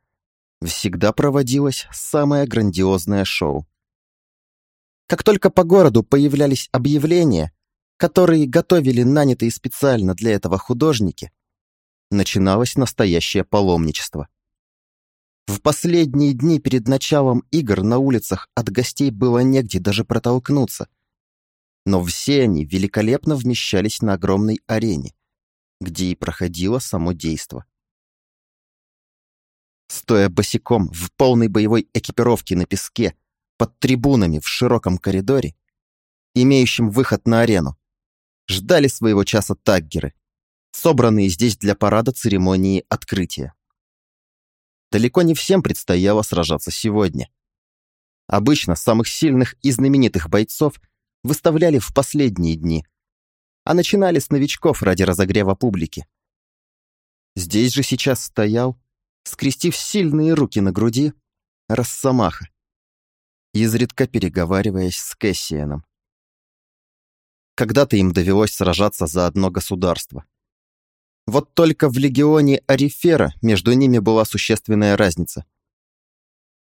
всегда проводилось самое грандиозное шоу. Как только по городу появлялись объявления, которые готовили нанятые специально для этого художники, начиналось настоящее паломничество. В последние дни перед началом игр на улицах от гостей было негде даже протолкнуться. Но все они великолепно вмещались на огромной арене, где и проходило само действо. Стоя босиком в полной боевой экипировке на песке, под трибунами в широком коридоре, имеющем выход на арену, ждали своего часа таггеры, собранные здесь для парада церемонии открытия. Далеко не всем предстояло сражаться сегодня. Обычно самых сильных и знаменитых бойцов выставляли в последние дни, а начинали с новичков ради разогрева публики. Здесь же сейчас стоял, скрестив сильные руки на груди, Росомаха, изредка переговариваясь с Кэссианом. Когда-то им довелось сражаться за одно государство. Вот только в легионе Арифера между ними была существенная разница.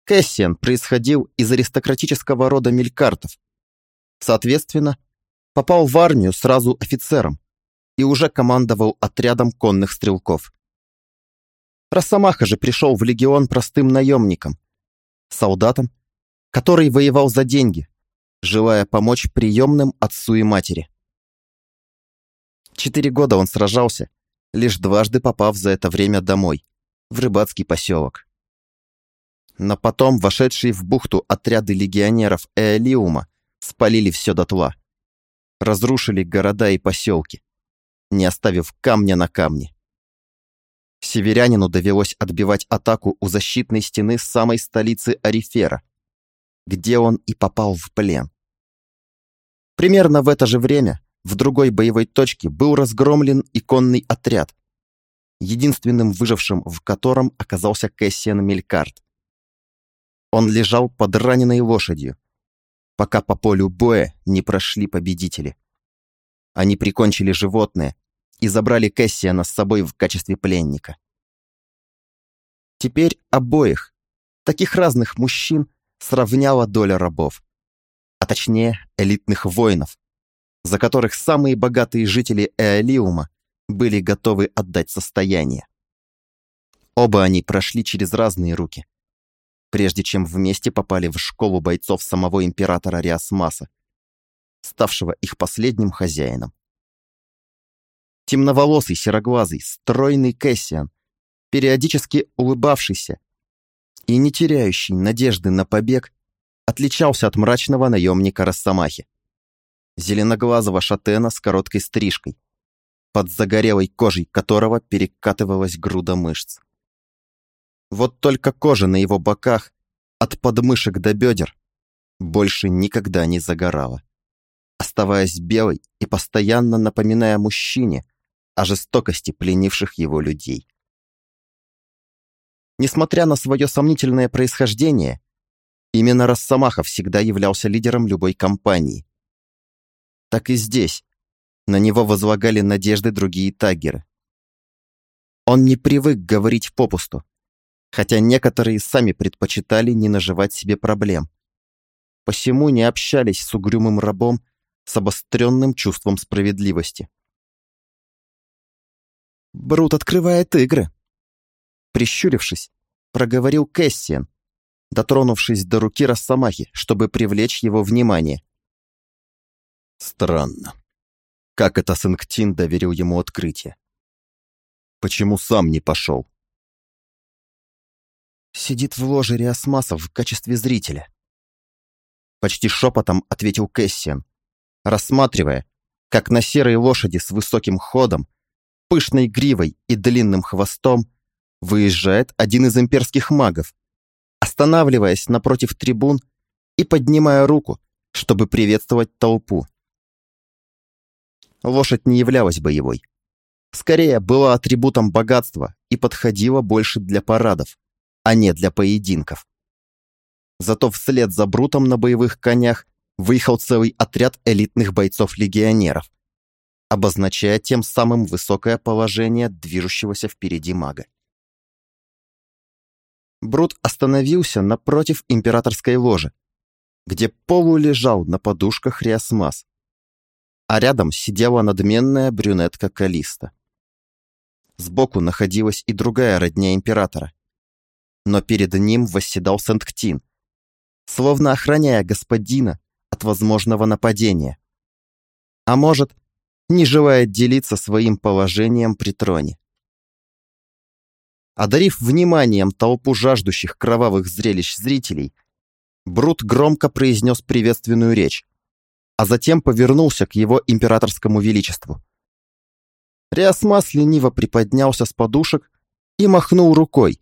Кэссиан происходил из аристократического рода мелькартов. Соответственно, попал в армию сразу офицером и уже командовал отрядом конных стрелков. Росомаха же пришел в легион простым наемником, солдатом, который воевал за деньги, желая помочь приемным отцу и матери. Четыре года он сражался, лишь дважды попав за это время домой, в рыбацкий поселок. Но потом вошедшие в бухту отряды легионеров Эолиума спалили все дотла. Разрушили города и поселки, не оставив камня на камне. Северянину довелось отбивать атаку у защитной стены самой столицы Арифера, где он и попал в плен. Примерно в это же время в другой боевой точке был разгромлен иконный отряд, единственным выжившим в котором оказался Кэссиан Мелькарт. Он лежал под раненой лошадью, пока по полю боя не прошли победители. Они прикончили животное и забрали Кэссиана с собой в качестве пленника. Теперь обоих, таких разных мужчин, сравняла доля рабов, а точнее элитных воинов, за которых самые богатые жители Эолиума были готовы отдать состояние. Оба они прошли через разные руки, прежде чем вместе попали в школу бойцов самого императора Риасмаса, ставшего их последним хозяином. Темноволосый, сероглазый, стройный Кэссиан, периодически улыбавшийся и не теряющий надежды на побег, отличался от мрачного наемника Росомахи. Зеленоглазого шатена с короткой стрижкой, под загорелой кожей которого перекатывалась груда мышц. Вот только кожа на его боках, от подмышек до бедер, больше никогда не загорала, оставаясь белой и постоянно напоминая мужчине о жестокости пленивших его людей. Несмотря на свое сомнительное происхождение, именно Росомаха всегда являлся лидером любой компании. Так и здесь. На него возлагали надежды другие таггеры. Он не привык говорить попусту, хотя некоторые сами предпочитали не наживать себе проблем. Посему не общались с угрюмым рабом с обостренным чувством справедливости. Брут открывает игры, Прищурившись, проговорил Кэссиан, дотронувшись до руки Росомахи, чтобы привлечь его внимание. Странно. Как это Сэнктин доверил ему открытие? Почему сам не пошел? Сидит в ложе Риасмасов в качестве зрителя. Почти шепотом ответил Кэссиан, рассматривая, как на серой лошади с высоким ходом, пышной гривой и длинным хвостом выезжает один из имперских магов, останавливаясь напротив трибун и поднимая руку, чтобы приветствовать толпу. Лошадь не являлась боевой. Скорее, была атрибутом богатства и подходила больше для парадов, а не для поединков. Зато вслед за Брутом на боевых конях выехал целый отряд элитных бойцов-легионеров, обозначая тем самым высокое положение движущегося впереди мага. Брут остановился напротив императорской ложи, где полу лежал на подушках Риасмас, а рядом сидела надменная брюнетка Калиста. Сбоку находилась и другая родня императора, но перед ним восседал Сент-Ктин, словно охраняя господина от возможного нападения. А может, не желает делиться своим положением при троне. Одарив вниманием толпу жаждущих кровавых зрелищ зрителей, Брут громко произнес приветственную речь, а затем повернулся к его императорскому величеству. Риасмас лениво приподнялся с подушек и махнул рукой,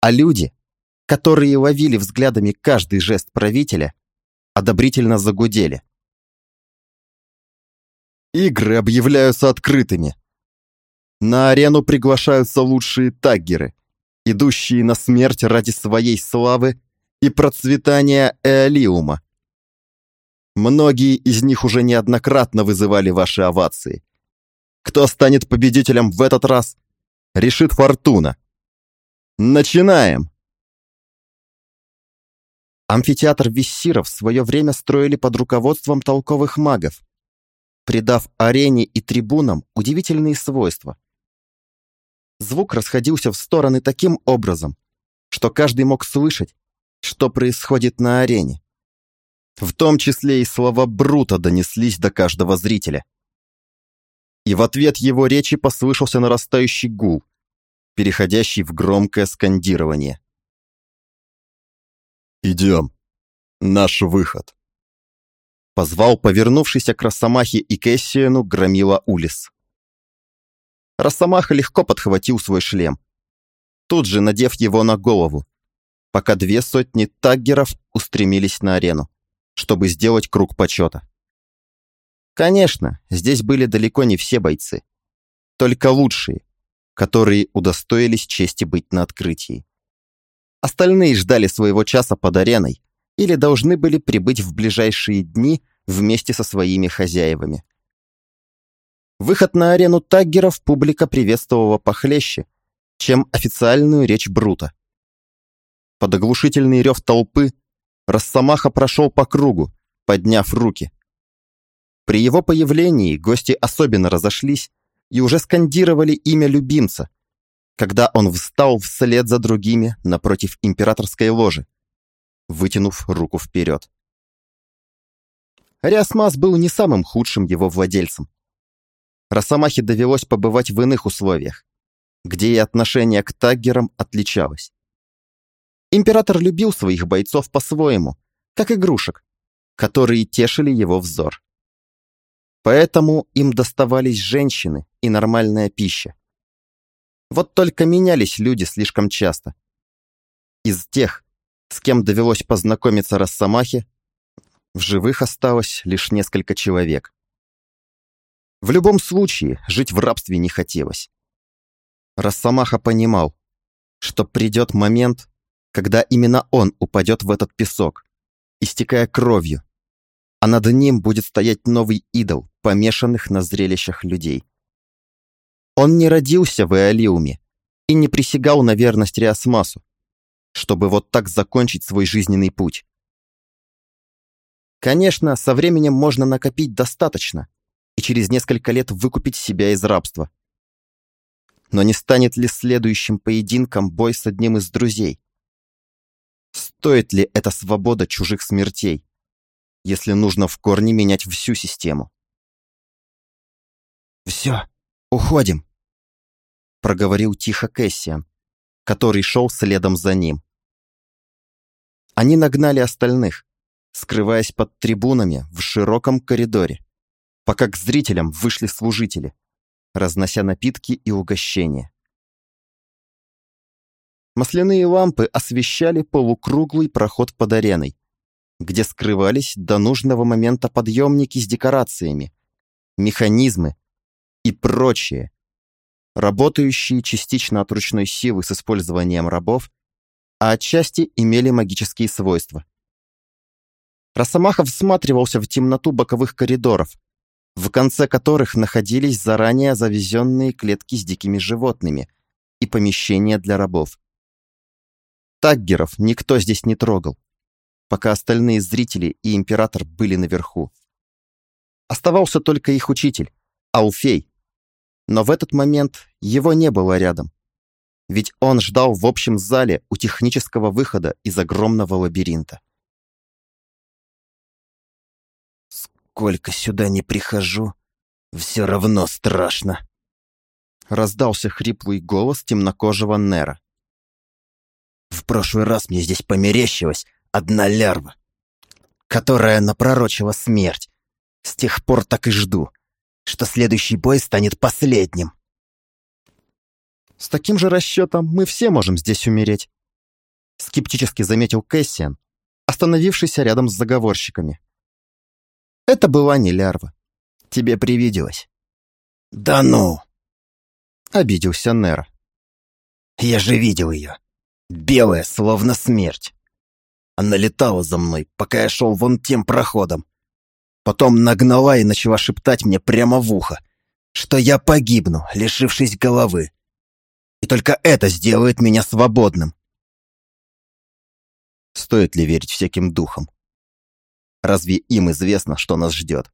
а люди, которые ловили взглядами каждый жест правителя, одобрительно загудели. Игры объявляются открытыми. На арену приглашаются лучшие таггеры, идущие на смерть ради своей славы и процветания Эолиума. Многие из них уже неоднократно вызывали ваши овации. Кто станет победителем в этот раз, решит фортуна. Начинаем! Амфитеатр Виссиров в свое время строили под руководством толковых магов, придав арене и трибунам удивительные свойства. Звук расходился в стороны таким образом, что каждый мог слышать, что происходит на арене. В том числе и слова Брута донеслись до каждого зрителя. И в ответ его речи послышался нарастающий гул, переходящий в громкое скандирование. «Идем. Наш выход». Позвал повернувшийся к Росомахе и Кэссиену громила Улис. Росомаха легко подхватил свой шлем, тут же надев его на голову, пока две сотни таггеров устремились на арену, чтобы сделать круг почета. Конечно, здесь были далеко не все бойцы, только лучшие, которые удостоились чести быть на открытии. Остальные ждали своего часа под ареной или должны были прибыть в ближайшие дни вместе со своими хозяевами. Выход на арену таггеров публика приветствовала похлеще, чем официальную речь Брута. Под оглушительный рев толпы Росомаха прошел по кругу, подняв руки. При его появлении гости особенно разошлись и уже скандировали имя любимца, когда он встал вслед за другими напротив императорской ложи, вытянув руку вперед. Риасмас был не самым худшим его владельцем. Росомахе довелось побывать в иных условиях, где и отношение к таггерам отличалось. Император любил своих бойцов по-своему, как игрушек, которые тешили его взор. Поэтому им доставались женщины и нормальная пища. Вот только менялись люди слишком часто. Из тех, с кем довелось познакомиться Росомахе, в живых осталось лишь несколько человек. В любом случае, жить в рабстве не хотелось. Росомаха понимал, что придет момент, когда именно он упадет в этот песок, истекая кровью, а над ним будет стоять новый идол, помешанных на зрелищах людей. Он не родился в Эолиуме и не присягал на верность Риасмасу, чтобы вот так закончить свой жизненный путь. Конечно, со временем можно накопить достаточно и через несколько лет выкупить себя из рабства. Но не станет ли следующим поединком бой с одним из друзей? стоит ли эта свобода чужих смертей, если нужно в корне менять всю систему. «Все, уходим», — проговорил тихо Кэссиан, который шел следом за ним. Они нагнали остальных, скрываясь под трибунами в широком коридоре, пока к зрителям вышли служители, разнося напитки и угощения. Масляные лампы освещали полукруглый проход под ареной, где скрывались до нужного момента подъемники с декорациями, механизмы и прочее, работающие частично от ручной силы с использованием рабов, а отчасти имели магические свойства. Росомаха всматривался в темноту боковых коридоров, в конце которых находились заранее завезенные клетки с дикими животными и помещения для рабов. Таггеров никто здесь не трогал, пока остальные зрители и император были наверху. Оставался только их учитель, Алфей. Но в этот момент его не было рядом. Ведь он ждал в общем зале у технического выхода из огромного лабиринта. «Сколько сюда не прихожу, все равно страшно!» Раздался хриплый голос темнокожего Нера. В прошлый раз мне здесь померещилась одна лярва, которая напророчила смерть. С тех пор так и жду, что следующий бой станет последним. С таким же расчетом мы все можем здесь умереть. Скептически заметил Кэссиан, остановившийся рядом с заговорщиками. Это была не лярва. Тебе привиделось. Да ну! Обиделся Нера. Я же видел ее. Белая, словно смерть. Она летала за мной, пока я шел вон тем проходом. Потом нагнала и начала шептать мне прямо в ухо, что я погибну, лишившись головы. Только это сделает меня свободным. Стоит ли верить всяким духам? Разве им известно, что нас ждет?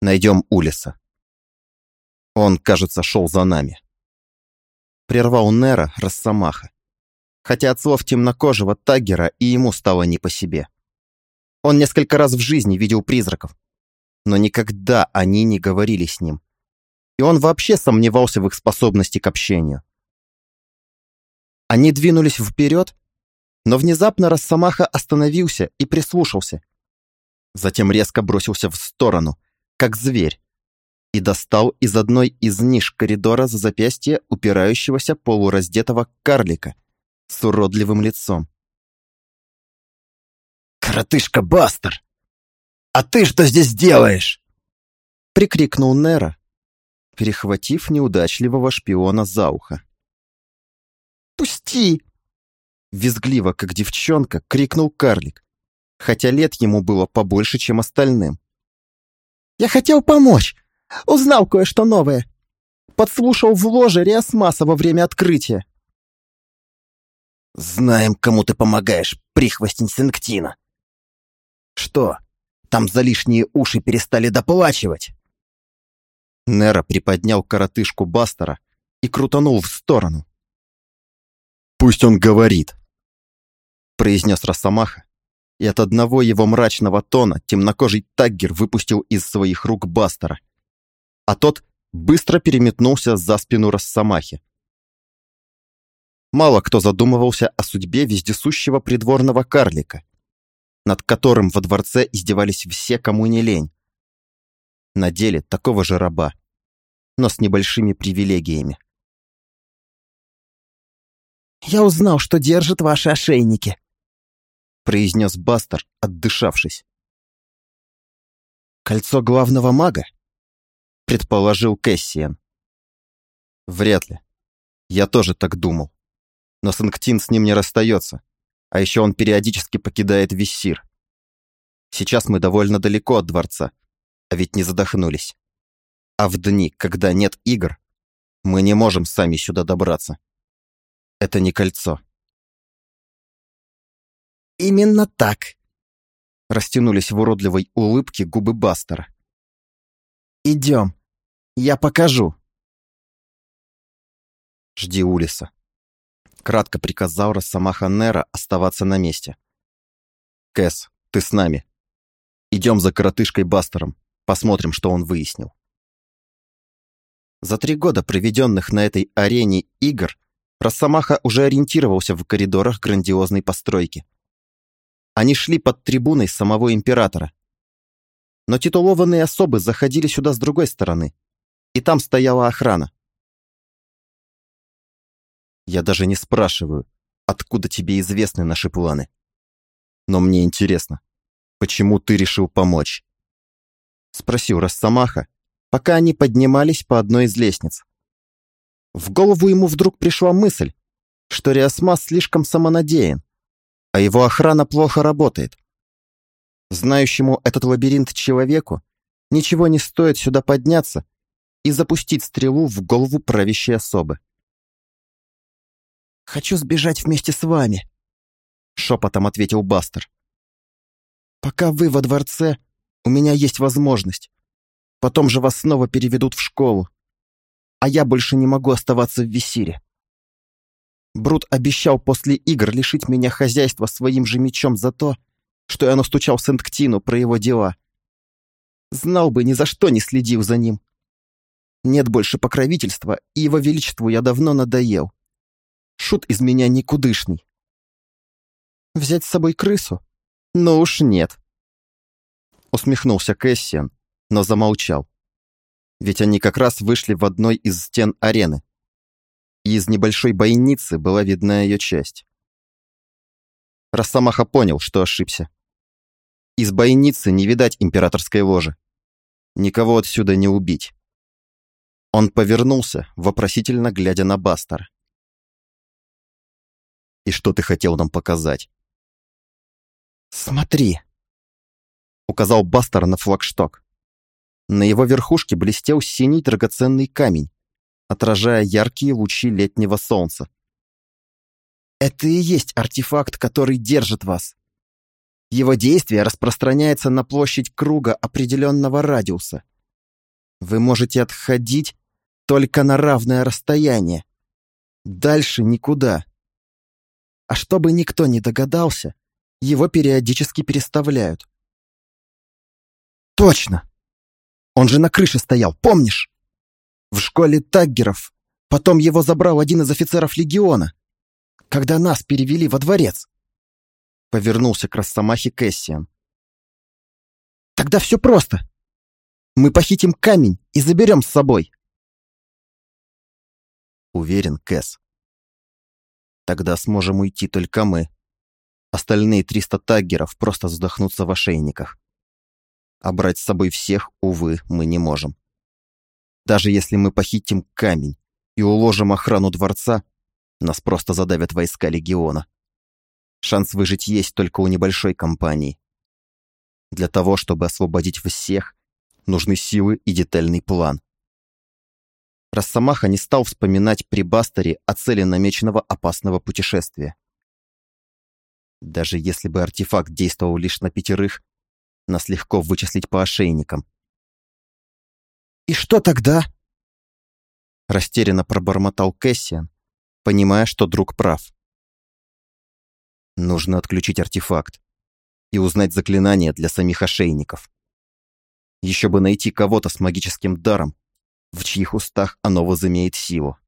Найдем Улиса. Он, кажется, шел за нами. Прервал Нера Росомаха хотя от слов темнокожего Таггера и ему стало не по себе. Он несколько раз в жизни видел призраков, но никогда они не говорили с ним. И он вообще сомневался в их способности к общению. Они двинулись вперед, но внезапно Росомаха остановился и прислушался. Затем резко бросился в сторону, как зверь, и достал из одной из ниш коридора за запястье упирающегося полураздетого карлика с уродливым лицом. «Коротышка Бастер! А ты что здесь делаешь?» Прикрикнул Нера, перехватив неудачливого шпиона за ухо. «Пусти!» Визгливо, как девчонка, крикнул карлик, хотя лет ему было побольше, чем остальным. «Я хотел помочь! Узнал кое-что новое! Подслушал в ложе Риасмаса во время открытия!» Знаем, кому ты помогаешь, прихвостень Синктина. Что, там за лишние уши перестали доплачивать? Нера приподнял коротышку Бастера и крутанул в сторону. «Пусть он говорит», — произнес Росомаха, и от одного его мрачного тона темнокожий Таггер выпустил из своих рук Бастера, а тот быстро переметнулся за спину Росомахи. Мало кто задумывался о судьбе вездесущего придворного карлика, над которым во дворце издевались все, кому не лень. На деле такого же раба, но с небольшими привилегиями. «Я узнал, что держит ваши ошейники», произнес Бастер, отдышавшись. «Кольцо главного мага?» предположил Кэссиан. «Вряд ли. Я тоже так думал но Санктин с ним не расстается. А еще он периодически покидает Виссир. Сейчас мы довольно далеко от дворца, а ведь не задохнулись. А в дни, когда нет игр, мы не можем сами сюда добраться. Это не кольцо. «Именно так», — растянулись в уродливой улыбке губы Бастера. «Идем, я покажу». «Жди Улиса», Кратко приказал Росомаха Нера оставаться на месте. «Кэс, ты с нами. Идем за коротышкой Бастером, посмотрим, что он выяснил». За три года, проведенных на этой арене игр, Росомаха уже ориентировался в коридорах грандиозной постройки. Они шли под трибуной самого императора. Но титулованные особы заходили сюда с другой стороны, и там стояла охрана. Я даже не спрашиваю, откуда тебе известны наши планы. Но мне интересно, почему ты решил помочь? Спросил Росомаха, пока они поднимались по одной из лестниц. В голову ему вдруг пришла мысль, что Риасмас слишком самонадеян, а его охрана плохо работает. Знающему этот лабиринт человеку ничего не стоит сюда подняться и запустить стрелу в голову правящей особы. «Хочу сбежать вместе с вами», — шепотом ответил Бастер. «Пока вы во дворце, у меня есть возможность. Потом же вас снова переведут в школу. А я больше не могу оставаться в Висире. Брут обещал после игр лишить меня хозяйства своим же мечом за то, что я настучал Сент-Ктину про его дела. Знал бы, ни за что не следил за ним. Нет больше покровительства, и его величеству я давно надоел. Шут из меня никудышный. Взять с собой крысу? Ну уж нет. Усмехнулся Кэссиан, но замолчал. Ведь они как раз вышли в одной из стен арены. И из небольшой бойницы была видна ее часть. Росомаха понял, что ошибся. Из бойницы не видать императорской ложи. Никого отсюда не убить. Он повернулся, вопросительно глядя на Бастер. «И что ты хотел нам показать?» «Смотри!» Указал Бастер на флагшток. На его верхушке блестел синий драгоценный камень, отражая яркие лучи летнего солнца. Это и есть артефакт, который держит вас. Его действие распространяется на площадь круга определенного радиуса. Вы можете отходить только на равное расстояние. Дальше никуда. А чтобы никто не догадался, его периодически переставляют. Точно! Он же на крыше стоял, помнишь? В школе таггеров. Потом его забрал один из офицеров легиона. Когда нас перевели во дворец. Повернулся к Росомахе Кэссиан. Тогда все просто. Мы похитим камень и заберем с собой. Уверен, Кэс. Тогда сможем уйти только мы. Остальные триста таггеров просто задохнутся в ошейниках а брать с собой всех, увы, мы не можем. Даже если мы похитим камень и уложим охрану дворца, нас просто задавят войска легиона. Шанс выжить есть только у небольшой компании. Для того, чтобы освободить всех, нужны силы и детальный план. Росомаха не стал вспоминать при Бастере о цели намеченного опасного путешествия. Даже если бы артефакт действовал лишь на пятерых, нас легко вычислить по ошейникам. «И что тогда?» Растерянно пробормотал Кэссиан, понимая, что друг прав. Нужно отключить артефакт и узнать заклинание для самих ошейников. Еще бы найти кого-то с магическим даром, в чьих устах оно возымеет силу.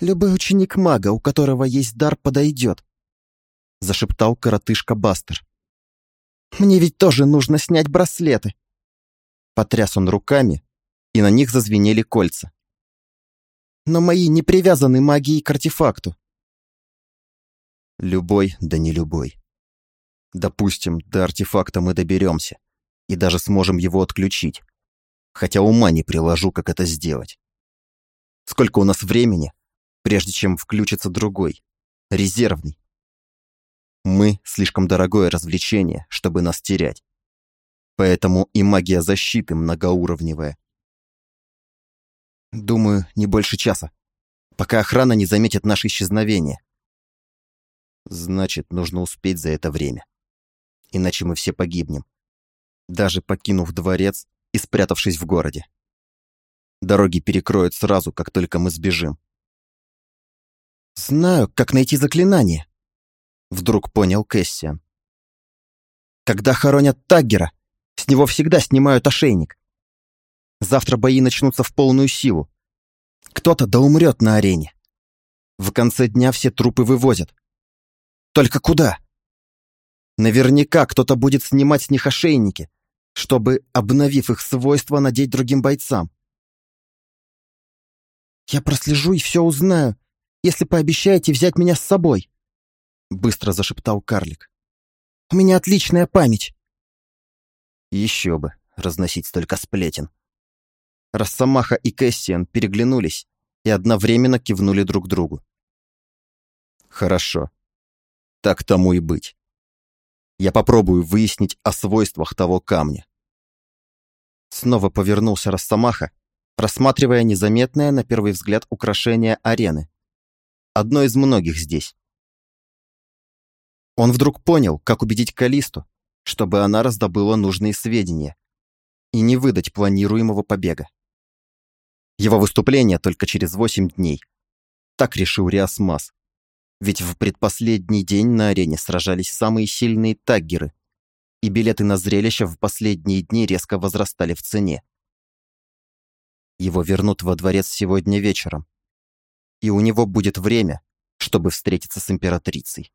«Любой ученик мага, у которого есть дар, подойдет», зашептал коротышка Бастер. Мне ведь тоже нужно снять браслеты. Потряс он руками, и на них зазвенели кольца. Но мои не привязаны магией к артефакту. Любой, да не любой. Допустим, до артефакта мы доберемся и даже сможем его отключить. Хотя ума не приложу, как это сделать. Сколько у нас времени, прежде чем включится другой, резервный, мы — слишком дорогое развлечение, чтобы нас терять. Поэтому и магия защиты многоуровневая. Думаю, не больше часа, пока охрана не заметит наше исчезновение. Значит, нужно успеть за это время. Иначе мы все погибнем, даже покинув дворец и спрятавшись в городе. Дороги перекроют сразу, как только мы сбежим. Знаю, как найти заклинание. Вдруг понял Кэссиан. Когда хоронят Таггера, с него всегда снимают ошейник. Завтра бои начнутся в полную силу. Кто-то да умрет на арене. В конце дня все трупы вывозят. Только куда? Наверняка кто-то будет снимать с них ошейники, чтобы, обновив их свойства, надеть другим бойцам. «Я прослежу и все узнаю, если пообещаете взять меня с собой», — быстро зашептал карлик. «У меня отличная память». Еще бы, разносить столько сплетен. Росомаха и Кэссиан переглянулись и одновременно кивнули друг другу. «Хорошо. Так тому и быть. Я попробую выяснить о свойствах того камня». Снова повернулся Росомаха, рассматривая незаметное на первый взгляд украшение арены. Одно из многих здесь. Он вдруг понял, как убедить Калисту, чтобы она раздобыла нужные сведения и не выдать планируемого побега. Его выступление только через восемь дней. Так решил Риасмас. Ведь в предпоследний день на арене сражались самые сильные таггеры, и билеты на зрелище в последние дни резко возрастали в цене. Его вернут во дворец сегодня вечером, и у него будет время, чтобы встретиться с императрицей.